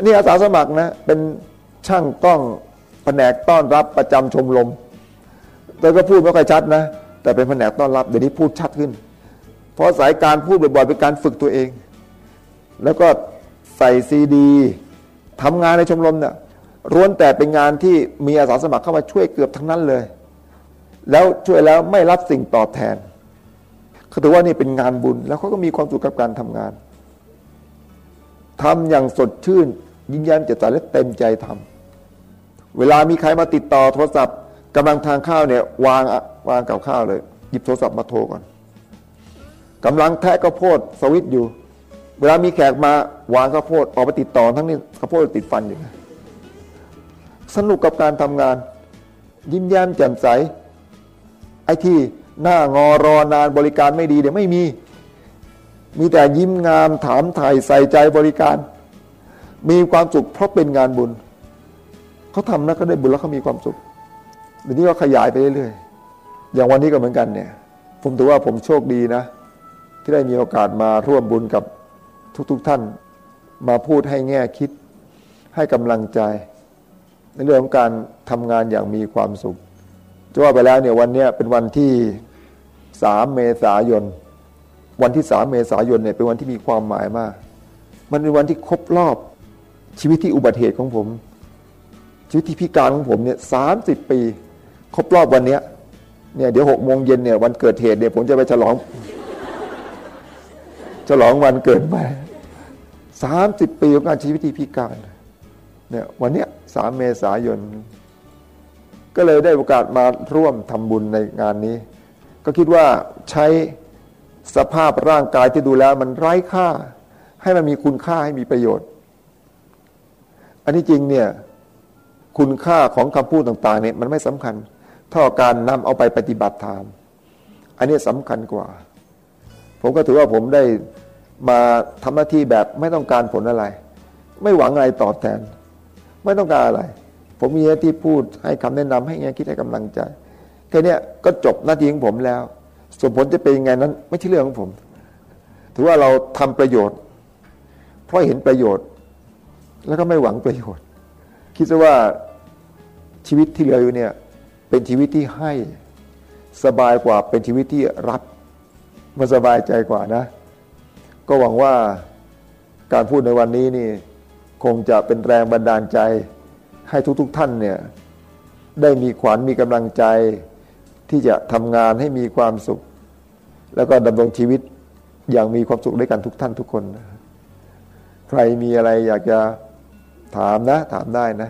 S1: นี่อาสาสมัครนะ เป็นช่างกล้องแผนกต้อนรับประจำชมรมแต่ก็พูดไม่ค่อยชัดนะ แต่เป็นแผนกต้อนรับเดี๋ยวนี้พูดชัดขึ้น เพราะสายการพูดบ่อยๆเป็นการฝึกตัวเอง แล้วก็ใส่ซีดีทำงานในชมรมเนี่ยร้วนแต่เป็นงานที่มีอาสาสมัครเข้ามาช่วยเกือบทั้งนั้นเลย แล้วช่วยแล้วไม่รับสิ่งตอบแทนเขาถือว่านี่เป็นงานบุญ แล้วเขาก็มีความสุขกับการทำงานทำอย่างสดชื่น ยิ้มแย้มแจ่มใสและเต็มใจทำเวลามีใครมาติดต่อโทรศัพท์กำลังทานข้าวเนี่ยวางวางกับข้าวเลย หยิบโทรศัพท์มาโทรก่อนกำลังแทะกระโพดสวิตอยู่ เวลามีแขกมาวางข้าวโพดออกไปติดต่อทั้งนี้ข้าวโพดติดฟันอยู่สนุกกับการทำงาน ยิ้มแย้มแจ่มใส ไอ้ที่หน้างอรอนานบริการไม่ดีเดี๋ยวไม่มี มีแต่ยิ้มงามถามถ่ายใส่ใจบริการ มีความสุขเพราะเป็นงานบุญเขาทำแล้วก็ได้บุญแล้วเขามีความสุขเดี๋ยวนี้ก็ขยายไปเรื่อยๆอย่างวันนี้ก็เหมือนกันเนี่ย ผมถือว่าผมโชคดีนะ ที่ได้มีโอกาสมาร่วมบุญกับ ทุกๆทท่านมาพูดให้แง่คิดให้กำลังใจ ในเรื่องของการทำงานอย่างมีความสุขจะว่าไปแล้วเนี่ยวันนี้เป็นวันที่สามเมษายน วันที่สามเมษายนเนี่ยเป็นวันที่มีความหมายมาก มันเป็นวันที่ครบรอบชีวิตที่อุบัติเหตุของผม ชีวิตที่พิการของผมเนี่ยสาปี ครบรอบวันเนี้ยเนี่ยเดี๋ยวหกโมงเย็นเนี่ยวันเกิดเหตุเนี่ยผมจะไปฉลอง ฉลองวันเกิดมา สามสิบปีของการชีวิตที่พิการเนี่ยวันเนี้ยสามเมษายน ก็เลยได้โอกาสมาร่วมทำบุญในงานนี้ ก็คิดว่าใช้สภาพร่างกายที่ดูแล้วมันไร้ค่า ให้มันมีคุณค่าให้มีประโยชน์ อันนี้จริงเนี่ยคุณค่าของคำพูดต่างๆเนี่ยมันไม่สำคัญ เท่าการนำเอาไปปฏิบัติธรรมอันนี้สำคัญกว่า ผมก็ถือว่าผมได้ มาทำหน้าที่แบบไม่ต้องการผลอะไร ไม่หวังอะไรตอบแทน ไม่ต้องการอะไร ผมมีหน้าที่พูดให้คำแนะนำให้แง่คิดให้กำลังใจแค่นี้ก็จบหน้าที่ของผมแล้ว ส่วนผลจะเป็นยังไงนั้น ไม่ใช่เรื่องของผม ถือว่าเราทำประโยชน์ เพราะเห็นประโยชน์ แล้วก็ไม่หวังประโยชน์ คิดซะว่าชีวิตที่เหลืออยู่เนี่ยเป็นชีวิตที่ให้สบายกว่าเป็นชีวิตที่รับมันสบายใจกว่านะ ก็หวังว่าการพูดในวันนี้นี่คงจะเป็นแรงบันดาลใจให้ทุกๆทท่านเนี่ยได้มีขวัญมีกำลังใจที่จะทำงานให้มีความสุข แล้วก็ดำรงชีวิตอย่างมีความสุขด้วยกันทุกท่านทุกคนนะใครมีอะไรอยากจะถามนะ ถามได้นะ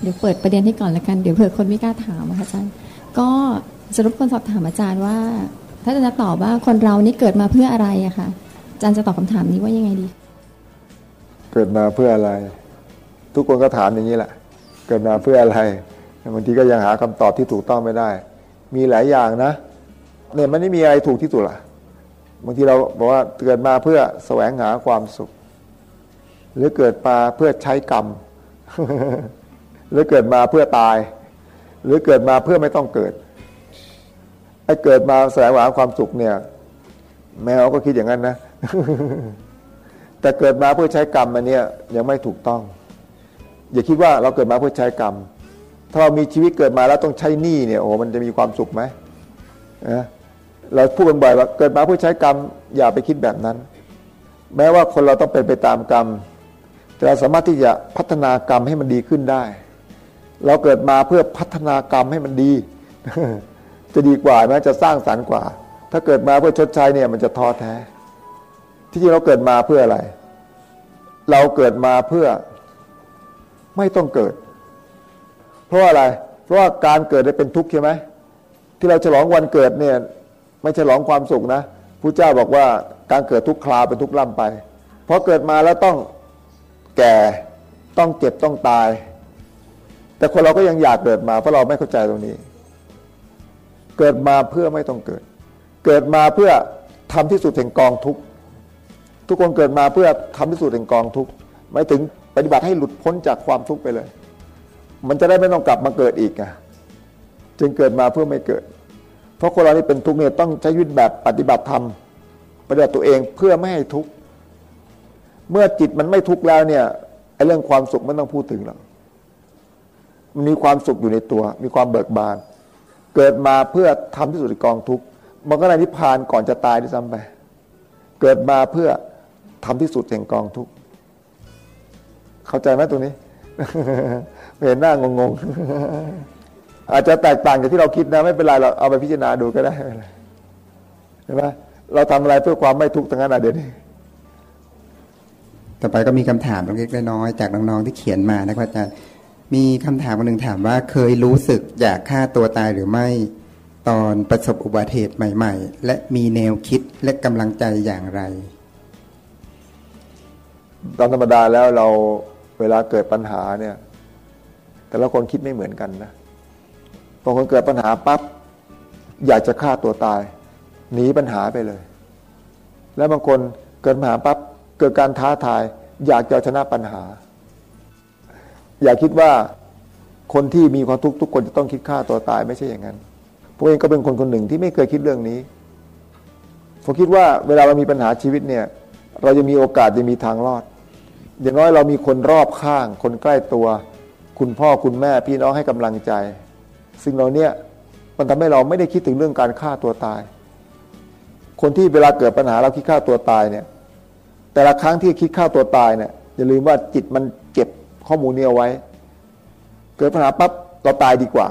S2: เดี๋ยวเปิดประเด็นให้ก่อนละกัน เดี๋ยวเผื่อคนไม่กล้าถามค่ะอาจารย์ ก็สรุปคนสอบถามอาจารย์ว่า ถ้าจะตอบว่าคนเรานี่เกิดมาเพื่ออะไรอะค่ะอาจารย์จะตอบคำถามนี้ว่ายังไงดี
S1: เกิดมาเพื่ออะไร ทุกคนก็ถามอย่างนี้แหละ เกิดมาเพื่ออะไรบางทีก็ยังหาคำตอบที่ถูกต้องไม่ได้ มีหลายอย่างนะเนี่ยมันไม่มีอะไรถูกที่สุดละบางทีเราบอกว่าเกิดมาเพื่อแสวงหาความสุข หรือเกิดมาเพื่อใช้กรรม หรือเกิดมาเพื่อตาย หรือเกิดมาเพื่อไม่ต้องเกิด อ้เกิดมาแสวงหาความสุขเนี่ย แมวก็คิดอย่างนั้นนะ แต่เกิดมาเพื่อใช้กรรมอันนี้ยังไม่ถูกต้อง อย่าคิดว่าเราเกิดมาเพื่อใช้กรรม ถ้าเรามีชีวิตเกิดมาแล้วต้องใช้หนี้เนี่ยโอ้มันจะมีความสุขไหมนะเราพูดกันบ่อยว่าเกิดมาเพื่อใช้กรรม อย่าไปคิดแบบนั้น แม้ว่าคนเราต้องเป็นไปตามกรรม แต่เราสามารถที่จะพัฒนากรรมให้มันดีขึ้นได้ เราเกิดมาเพื่อพัฒนากรรมให้มันดี จะดีกว่าไหมจะสร้างสรรค์กว่า ถ้าเกิดมาเพื่อชดใช้เนี่ย มันจะท้อแท้ ที่จริงเราเกิดมาเพื่ออะไร เราเกิดมาเพื่อไม่ต้องเกิด เพราะอะไร เพราะว่าการเกิดได้เป็นทุกข์ใช่ไหมที่เราฉลองวันเกิดเนี่ย ไม่ฉลองความสุขนะพระเจ้าบอกว่าการเกิดทุกคราเป็นทุกล่ำไปเพราะเกิดมาแล้วต้องแก่ต้องเจ็บต้องตาย แต่คนเราก็ยังอยากเกิดมาเพราะเราไม่เข้าใจตรงนี้ เกิดมาเพื่อไม่ต้องเกิด เกิดมาเพื่อทำที่สุดแห่งกองทุกทุกคนเกิดมาเพื่อทำที่สุดแห่งกองทุกข์หมายถึงปฏิบัติให้หลุดพ้นจากความทุกข์ไปเลย มันจะได้ไม่ต้องกลับมาเกิดอีกไงจึงเกิดมาเพื่อไม่เกิด เพราะคนเรานี่เป็นทุกข์เนี่ยต้องใช้ชีวิตแบบปฏิบัติธรรมปฏิบัติตัวเองเพื่อไม่ให้ทุกข์เมื่อจิตมันไม่ทุกข์แล้วเนี่ยไอ้เรื่องความสุขไม่ต้องพูดถึงหรอกมันมีความสุขอยู่ในตัว มีความเบิกบาน เกิดมาเพื่อทำที่สุดในกองทุกข์มันก็ในนิพพานก่อนจะตายด้วยซ้ำไปเกิดมาเพื่อทำที่สุดแห่งกองทุกข์เข้าใจไหมตรงนี้ เห็นหน้างงๆอาจจะแตกต่างจากที่เราคิดนะ ไม่เป็นไรเราเอาไปพิจารณาดูก็ได้เห็นไหมเราทำอะไรเพื่อความไม่ทุกข์ทั้งนั้นอะเดี๋ยวนี้
S3: ต่อไปก็มีคำถามเล็กๆน้อยๆจากน้องๆที่เขียนมานะครับอาจารย์ มีคำถามคนหนึ่งถามว่าเคยรู้สึกอยากฆ่าตัวตายหรือไม่ ตอนประสบอุบัติเหตุใหม่ ๆ และมีแนวคิดและกำลังใจอย่างไร
S1: ตามธรรมดาแล้วเราเวลาเกิดปัญหาเนี่ย แต่ละคนคิดไม่เหมือนกันนะบางคนเกิดปัญหาปั๊บอยากจะฆ่าตัวตาย หนีปัญหาไปเลย แล้วบางคนเกิดปัญหาปั๊บเกิดการท้าทาย อยากจะชนะปัญหา อย่าคิดว่าคนที่มีความทุกข์ทุกคนจะต้องคิดฆ่าตัวตายไม่ใช่อย่างนั้นผมเองก็เป็นคนคนหนึ่งที่ไม่เคยคิดเรื่องนี้ผมคิดว่าเวลาเรามีปัญหาชีวิตเนี่ย เราจะมีโอกาสจะมีทางรอด อย่างน้อยเรามีคนรอบข้าง คนใกล้ตัว คุณพ่อคุณแม่พี่น้องให้กำลังใจสิ่งเหล่านี้มันทำให้เราไม่ได้คิดถึงเรื่องการฆ่าตัวตาย คนที่เวลาเกิดปัญหาเราคิดฆ่าตัวตายเนี่ย แต่ละครั้งที่คิดฆ่าตัวตายเนี่ยอย่าลืมว่าจิตมันเก็บ ข้อมูลนี้เอาไว้ เกิดปัญหาปั๊บเราตายดีกว่า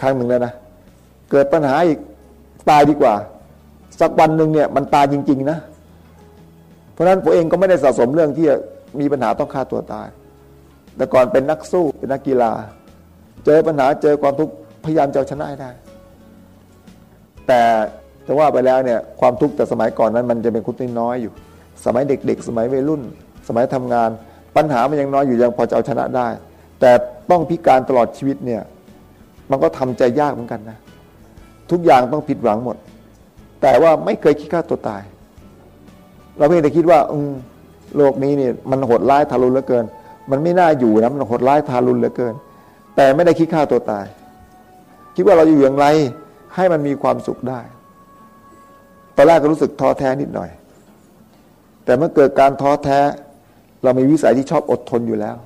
S1: ครั้งหนึ่งแล้วนะ เกิดปัญหาอีกตายดีกว่า สักวันหนึ่งเนี่ยมันตายจริง ๆ นะ เพราะฉะนั้นผมเองก็ไม่ได้สะสมเรื่องที่มีปัญหาต้องฆ่าตัวตาย แต่ก่อนเป็นนักสู้เป็นนักกีฬา เจอปัญหาเจอความทุกข์พยายามจะชนะให้ได้ แต่จะว่าไปแล้วเนี่ยความทุกข์แต่สมัยก่อนนั้น มันจะเป็นคุกน้อยอยู่ สมัยเด็ก ๆ สมัยวัยรุ่น สมัยทำงาน ปัญหามันยังน้อยอยู่ยังพอจะเอาชนะได้ แต่ต้องพิการตลอดชีวิตเนี่ยมันก็ทำใจยากเหมือนกันนะ ทุกอย่างต้องผิดหวังหมด แต่ว่าไม่เคยคิดฆ่าตัวตาย เราเพียงแต่คิดว่าอืมโลกนี้เนี่ยมันโหดร้ายทารุณเหลือเกิน มันไม่น่าอยู่นะมันโหดร้ายทารุณเหลือเกิน แต่ไม่ได้คิดฆ่าตัวตาย คิดว่าเราอยู่อย่างไรให้มันมีความสุขได้ตอนแรกก็รู้สึกท้อแท้นิดหน่อย แต่เมื่อเกิดการท้อแท้ เรามีวิสัยที่ชอบอดทนอยู่แล้ว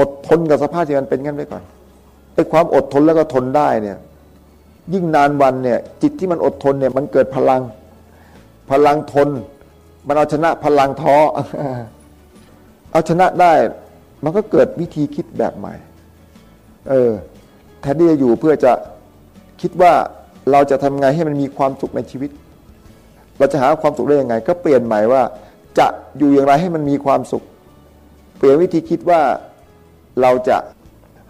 S1: อดทนกับสภาพที่มันเป็นงั้นไปก่อนไอ้ความอดทนแล้วก็ทนได้เนี่ย ยิ่งนานวันเนี่ย จิตที่มันอดทนเนี่ย มันเกิดพลัง พลังทน มันเอาชนะพลังท้อเอาชนะได้ มันก็เกิดวิธีคิดแบบใหม่ เออแทนที่จะอยู่เพื่อจะคิดว่าเราจะทำไงให้มันมีความสุขในชีวิต เราจะหาความสุขได้ยังไง ก็เปลี่ยนใหม่ว่า จะอยู่อย่างไรให้มันมีความสุข เปลี่ยนวิธีคิดว่าเราจะ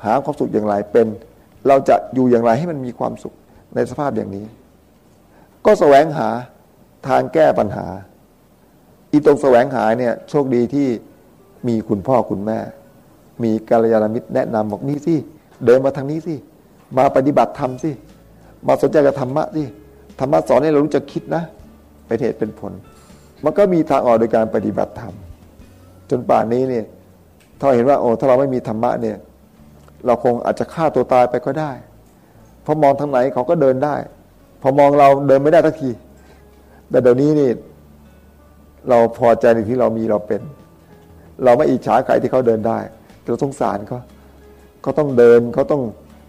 S1: หาความสุขอย่างไรเป็น เราจะอยู่อย่างไรให้มันมีความสุขในสภาพอย่างนี้ ก็แสวงหาทางแก้ปัญหา อีตรงแสวงหาเนี่ยโชคดีที่มีคุณพ่อคุณแม่ มีกัลยาณมิตรแนะนำบอกนี่สิเดินมาทางนี้สิมาปฏิบัติธรรมสิมาสนใจกับธรรมะสิธรรมะสอนให้เรารู้จักคิดนะเป็นเหตุเป็นผล มันก็มีทางออกโดยการปฏิบัติธรรม จนป่านนี้เนี่ยถ้าเห็นว่าโอ้ถ้าเราไม่มีธรรมะเนี่ย เราคงอาจจะฆ่าตัวตายไปก็ได้พราะมองทางไหนเขาก็เดินได้ พอมองเราเดินไม่ได้ทักที แต่เดี๋ยวนี้นี่เราพอใจในที่เรามีเราเป็น เราไม่อิจฉาใครที่เขาเดินได้เราสงสารเขาเขาต้องเดินเขาต้อง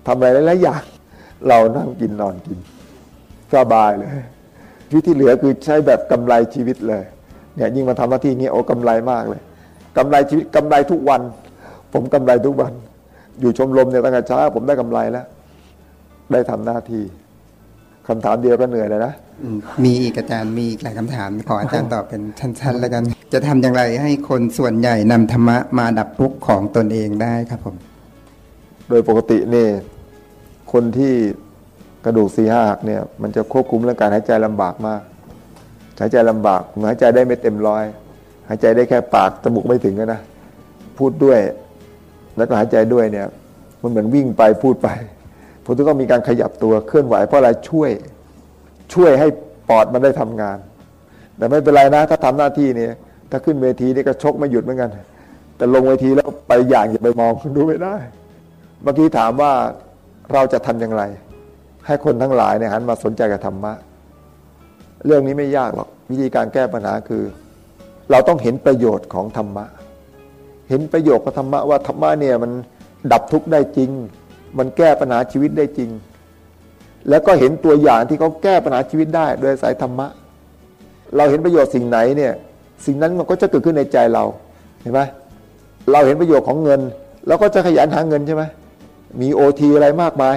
S1: ทำอะไรหลายๆอย่าง เรานั่งกินนอนกินสบายเลย ชีวิตที่เหลือคือใช้แบบกำไรชีวิตเลยเนี่ยยิ่งมาทำหน้าที่นี้โอ้กำไรมากเลยกำไรชีวิตกำไรทุกวัน ผมกำไรทุกวัน อยู่ชมรมเนี่ยตั้งแต่เช้าผมได้กำไรแล้ว ได้ทำหน้าที่คำถามเดียวก็เหนื่อยเลยนะ
S3: อืมมีอีกอาจารย์มีอีกหลายคำถามขออาจารย์ตอบเป็นชั้นๆแล้วกัน จะทำอย่างไรให้คนส่วนใหญ่นำธรรมะมาดับทุกข์ของตนเองได้ครับผม
S1: โดยปกตินี่คนที่ กระดูกสี่ห้าหักเนี่ยมันจะควบคุมเรื่องการหายใจลำบากมาก หายใจลำบากหายใจได้ไม่เต็มร้อย หายใจได้แค่ปากจมูกไม่ถึงนะ พูดด้วย แล้วก็หายใจด้วยเนี่ย มันเหมือนวิ่งไปพูดไปผมต้องมีการขยับตัวเคลื่อนไหว เพราะอะไรช่วยช่วยให้ปอดมันได้ทำงาน แต่ไม่เป็นไรนะ ถ้าทำหน้าที่เนี่ย ถ้าขึ้นเวทีนี่ก็ชกไม่หยุดเหมือนกัน แต่ลงเวทีแล้วไปอย่างอย่าไปมองดูไม่ได้ เมื่อกี้ถามว่าเราจะทำอย่างไร ให้คนทั้งหลายเนี่ยหันมาสนใจกับธรรมะ เรื่องนี้ไม่ยากหรอกวิธีการแก้ปัญหาคือ เราต้องเห็นประโยชน์ของธรรมะ เห็นประโยชน์ของธรรมะว่าธรรมะเนี่ยมันดับทุกข์ได้จริง มันแก้ปัญหาชีวิตได้จริง แล้วก็เห็นตัวอย่างที่เขาแก้ปัญหาชีวิตได้โดยสายธรรมะ เราเห็นประโยชน์สิ่งไหนเนี่ยสิ่งนั้นมันก็จะเกิดขึ้นในใจเราเห็นไหมเราเห็นประโยชน์ของเงินเราก็จะขยันหาเงินใช่ไหมมีโอทีอะไรมากมาย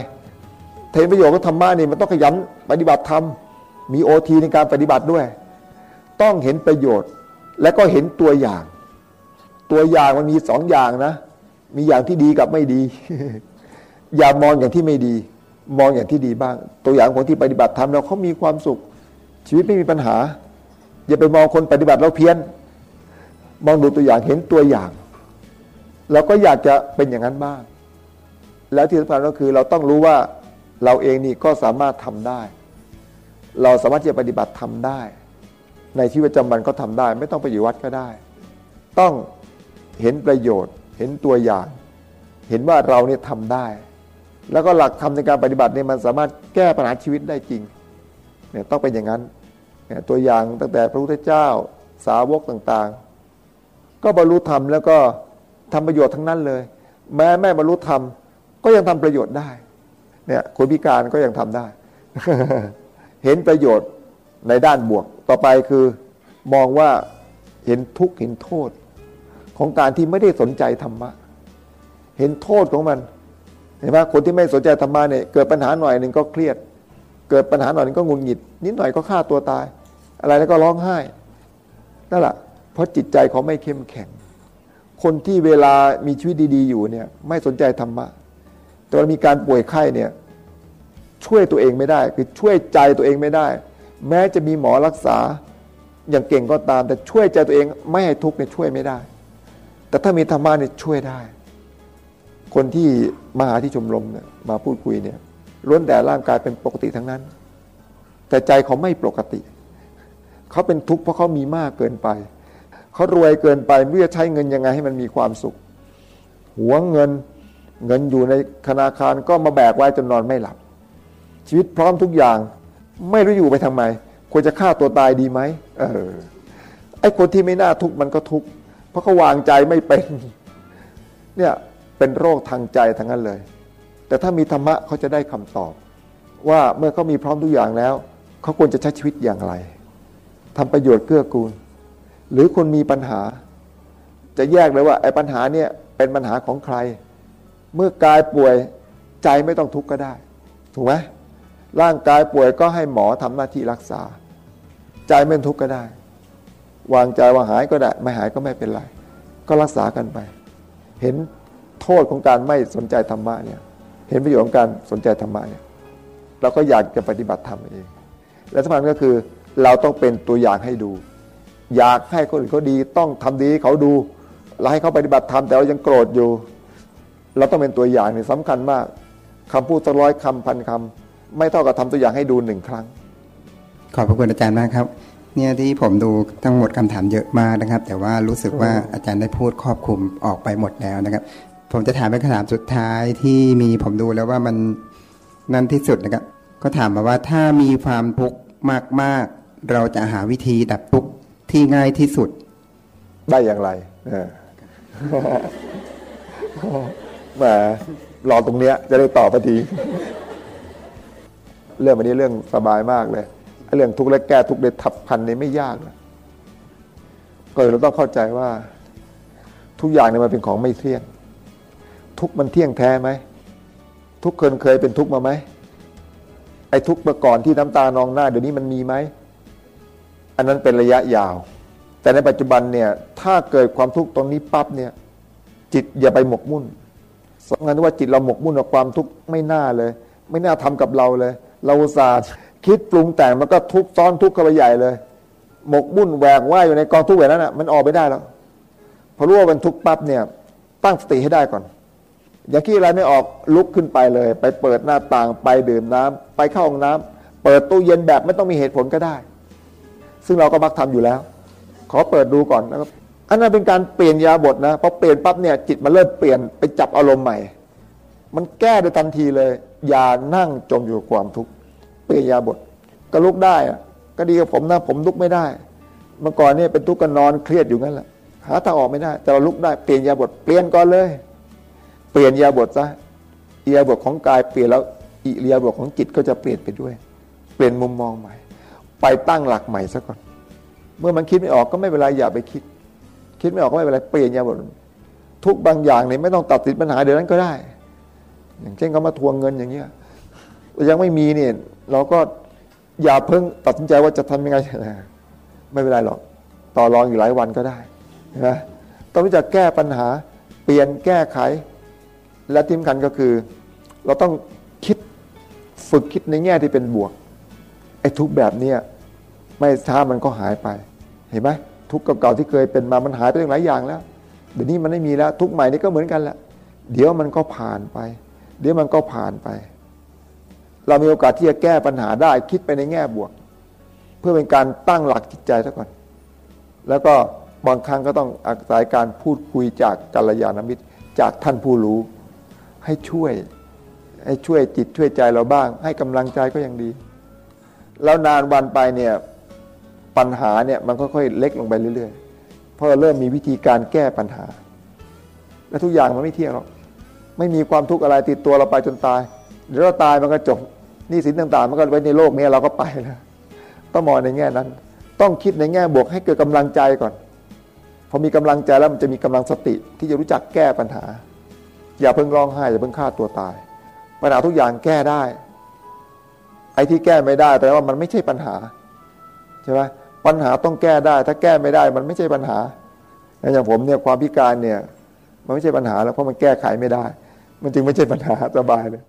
S1: เห็นประโยชน์ของธรรมะนี่มันต้องขยันปฏิบัติธรรมมีโอทีในการปฏิบัติด้วย ต้องเห็นประโยชน์และก็เห็นตัวอย่าง ตัวอย่างมันมีสองอย่างนะ มีอย่างที่ดีกับไม่ดี อย่ามองอย่างที่ไม่ดี มองอย่างที่ดีบ้าง ตัวอย่างของที่ปฏิบัติธรรมเราเขามีความสุข ชีวิตไม่มีปัญหา อย่าไปมองคนปฏิบัติแล้วเพี้ยน มองดูตัวอย่างเห็นตัวอย่างเราก็อยากจะเป็นอย่างนั้นบ้าง แล้วที่สำคัญก็คือเราต้องรู้ว่า เราเองนี่ก็สามารถทำได้ เราสามารถที่จะปฏิบัติทำได้ ในชีวิตประจำวันก็ทำได้ ไม่ต้องไปอยู่วัดก็ได้ ต้องเห็นประโยชน์ เห็นตัวอย่าง เห็นว่าเราเนี่ยทำได้ แล้วก็หลักธรรมในการปฏิบัติเนี่ยมันสามารถแก้ปัญหาชีวิตได้จริงเนี่ยต้องเป็นอย่างนั้นเนี่ยตัวอย่างตั้งแต่พระพุทธเจ้าสาวกต่างๆ ก็บรรลุธรรมแล้วก็ทำประโยชน์ทั้งนั้นเลย แม้แม่บรรลุธรรมก็ยังทำประโยชน์ได้ เนี่ยคนพิการก็ยังทำได้ เห็นประโยชน์ในด้านบวก ต่อไปคือมองว่าเห็นทุกข์เห็นโทษ ของการที่ไม่ได้สนใจธรรมะ เห็นโทษของมันเห็นไหมคนที่ไม่สนใจธรรมะเนี่ยเกิดปัญหาหน่อยหนึ่งก็เครียด เกิดปัญหาหน่อยหนึงก็งุนหงิด นิดหน่อยก็ฆ่าตัวตาย อะไรแล้วก็ร้องไห้นั่นแหละเพราะจิตใจเขาไม่เข้มแข็ง คนที่เวลามีชีวิตดี ๆ อยู่เนี่ย ไม่สนใจธรรมะ แตอนมีการป่วยไข้เนี่ยช่วยตัวเองไม่ได้ คือช่วยใจตัวเองไม่ได้ แม้จะมีหมอรักษาอย่างเก่งก็ตาม แต่ช่วยใจตัวเองไม่ให้ทุกข์เนี่ยช่วยไม่ได้ แต่ถ้ามีธรรมะเนี่ยช่วยได้ คนที่มาหาที่ชมรมเนี่ยมาพูดคุยเนี่ยล้วนแต่ร่างกายเป็นปกติทั้งนั้น แต่ใจเขาไม่ปกติ เขาเป็นทุกข์เพราะเขามีมากเกินไป เขารวยเกินไปไม่รู้จะใช้เงินยังไงให้มันมีความสุข หวงเงิน เงินอยู่ในธนาคารก็มาแบกไว้จนนอนไม่หลับ ชีวิตพร้อมทุกอย่าง ไม่รู้อยู่ไปทำไม ควรจะฆ่าตัวตายดีไหมเออไอ้คนที่ไม่น่าทุกข์มันก็ทุกข์เพราะเขาวางใจไม่เป็นเนี่ยเป็นโรคทางใจทั้งนั้นเลย แต่ถ้ามีธรรมะเขาจะได้คำตอบ ว่าเมื่อเขามีพร้อมทุกอย่างแล้วเขาควรจะใช้ชีวิตอย่างไรทำประโยชน์เกื้อกูล หรือคนมีปัญหา จะแยกเลยว่าไอ้ปัญหาเนี่ยเป็นปัญหาของใคร เมื่อกายป่วยใจไม่ต้องทุกข์ก็ได้ ถูกไหมร่างกายป่วยก็ให้หมอทำหน้าที่รักษา ใจไม่ทุกข์ก็ได้ วางใจว่าหายก็ได้ ไม่หายก็ไม่เป็นไร ก็รักษากันไป เห็นโทษของการไม่สนใจธรรมะเนี่ย เห็นประโยชน์ของการสนใจธรรมะเนี่ย เราก็อยากจะปฏิบัติธรรมเอง และสำคัญก็คือเราต้องเป็นตัวอย่างให้ดู อยากให้คนอื่นเขาดีต้องทำดีเขาดูเราให้เขาปฏิบัติธรรมแต่เรายังโกรธอยู่ เราต้องเป็นตัวอย่างเนี่ยสำคัญมากคำพูดสักร้อยคำพันคำไม่เท่ากับทำตัวอย่างให้ดูหนึ่งครั้ง
S3: ขอบพระคุณอาจารย์มากครับเนี่ยที่ผมดูทั้งหมดคำถามเยอะมากนะครับ แต่ว่ารู้สึกว่าอาจารย์ได้พูดครอบคลุมออกไปหมดแล้วนะครับ ผมจะถามเป็นคำถามสุดท้ายที่มีผมดูแล้วว่ามันนั่นที่สุดนะครับ ก็ถามมาว่าถ้ามีความทุกข์มาก ๆ เราจะหาวิธีดับทุกข์ที่ง่ายที่สุด
S1: ได้อย่างไร เออ แหมรอตรงเนี้ย จะได้ตอบพอดีเรื่องวันนี้เรื่องสบายมากเลยเรื่องทุกข์และแก้ทุกข์ในทับพันนี่ไม่ยากนะก็เราต้องเข้าใจว่า ทุกอย่างเนี่ยมันเป็นของไม่เที่ยง ทุกมันเที่ยงแท้ไหมทุกคนเคยเป็นทุกมาไหมไอ้ทุกเมื่อก่อนที่น้ำตานองหน้า เดี๋ยวนี้มันมีไหมอันนั้นเป็นระยะยาว แต่ในปัจจุบันเนี่ย ถ้าเกิดความทุกข์ตรงนี้ปั๊บเนี่ย จิตอย่าไปหมกมุ่น สำคัญว่าจิตเราหมกมุ่นกับความทุกข์ไม่น่าเลย ไม่น่าทำกับเราเลย เราอุตส่าห์คิดปรุงแต่งมันก็ทุกซ้อนทุกข์เข้าไปใหญ่เลย หมกมุ่นแหวกว่ายอยู่ในกองทุกข์แบบนั้นอะมันออกไม่ได้แล้วพอรู้ว่ามันทุกข์ปั๊บเนี่ย ตั้งสติให้ได้ก่อน อย่าคิดอะไรไม่ออกลุกขึ้นไปเลย ไปเปิดหน้าต่างไปดื่มน้ำไปเข้าห้องน้ำเปิดตู้เย็นแบบไม่ต้องมีเหตุผลก็ได้ ซึ่งเราก็มักทำอยู่แล้ว ขอเปิดดูก่อนนะครับ อันนั้นเป็นการเปลี่ยนยาบทนะพอเปลี่ยนปั๊บเนี่ยจิตมันเริ่มเปลี่ยนไปจับอารมณ์ใหม่ มันแก้โดยทันทีเลย อย่านั่งจมอยู่กับความทุกข์เปลี่ยนยาบทก็ลุกได้ก็ดีกับผมนะผมลุกไม่ได้ เมื่อก่อนเนี่ยเป็นทุกข์ก็นอนเครียดอยู่งั้นแหละหาทางออกไม่ได้ แต่เราลุกได้เปลี่ยนยาบทเปลี่ยนก่อนเลย เปลี่ยนยาบทซะอิยาบทของกายเปลี่ยนแล้วอิริยาบทของจิตก็จะเปลี่ยนไปด้วย เปลี่ยนมุมมองใหม่ ไปตั้งหลักใหม่ซะก่อน เมื่อมันคิดไม่ออกก็ไม่เป็นไรอย่าไปคิด คิดไม่ออกก็ไม่เป็นไรเปลี่ยนยาบททุกบางอย่างเนี่ยไม่ต้องตัดสินปัญหาเดี๋ยวนั้นก็ได้ อย่างเช่นเขามาทวงเงินอย่างเงี้ยยังไม่มีเนี่ยเราก็อย่าเพิ่งตัดสินใจว่าจะทำยังไงไม่เป็นไรหรอก ต่อรองอยู่หลายวันก็ได้นะต้องรู้จักแก้ปัญหา เปลี่ยนแก้ไข และที่สำคัญก็คือ เราต้องคิดฝึกคิดในแง่ที่เป็นบวกไอ้ทุกแบบเนี้ยไม่ช้ามันก็หายไป เห็นไหม ทุกเก่าๆที่เคยเป็นมามันหายไปตั้งหลายอย่างแล้วเดี๋ยวนี้มันไม่มีแล้ว ทุกใหม่นี่ก็เหมือนกันแหละเดี๋ยวมันก็ผ่านไป เดี๋ยวมันก็ผ่านไป เรามีโอกาสที่จะแก้ปัญหาได้คิดไปในแง่บวก เพื่อเป็นการตั้งหลักจิตใจซะก่อน แล้วก็บางครั้งก็ต้องอาศัยการพูดคุยจากกัลยาณมิตรจากท่านผู้รู้ ให้ช่วย ให้ช่วยจิตช่วยใจเราบ้าง ให้กำลังใจก็ยังดี แล้วนานวันไปเนี่ย ปัญหาเนี่ยมันค่อยๆเล็กลงไปเรื่อยๆ เพราะเราเริ่มมีวิธีการแก้ปัญหา และทุกอย่างมันไม่เที่ยงหรอกไม่มีความทุกข์อะไรติดตัวเราไปจนตายเดี๋ยวเราตายมันก็จบนี่สินต่างๆ มันก็ไว้ในโลกนี้เราก็ไปแล้วต้องมองในแง่นั้น ต้องคิดในแง่บวกให้เกิดกำลังใจก่อนพอมีกำลังใจแล้วมันจะมีกำลังสติที่จะรู้จักแก้ปัญหา อย่าเพิ่งร้องไห้อย่าเพิ่งฆ่าตัวตาย ปัญหาทุกอย่างแก้ได้ ไอ้ที่แก้ไม่ได้แปลว่ามันไม่ใช่ปัญหาใช่ไหม ปัญหาต้องแก้ได้ ถ้าแก้ไม่ได้มันไม่ใช่ปัญหา อย่างผมเนี่ยความพิการเนี่ย มันไม่ใช่ปัญหาแล้วเพราะมันแก้ไขไม่ได้ มันจึงไม่ใช่ปัญหาสบายเลย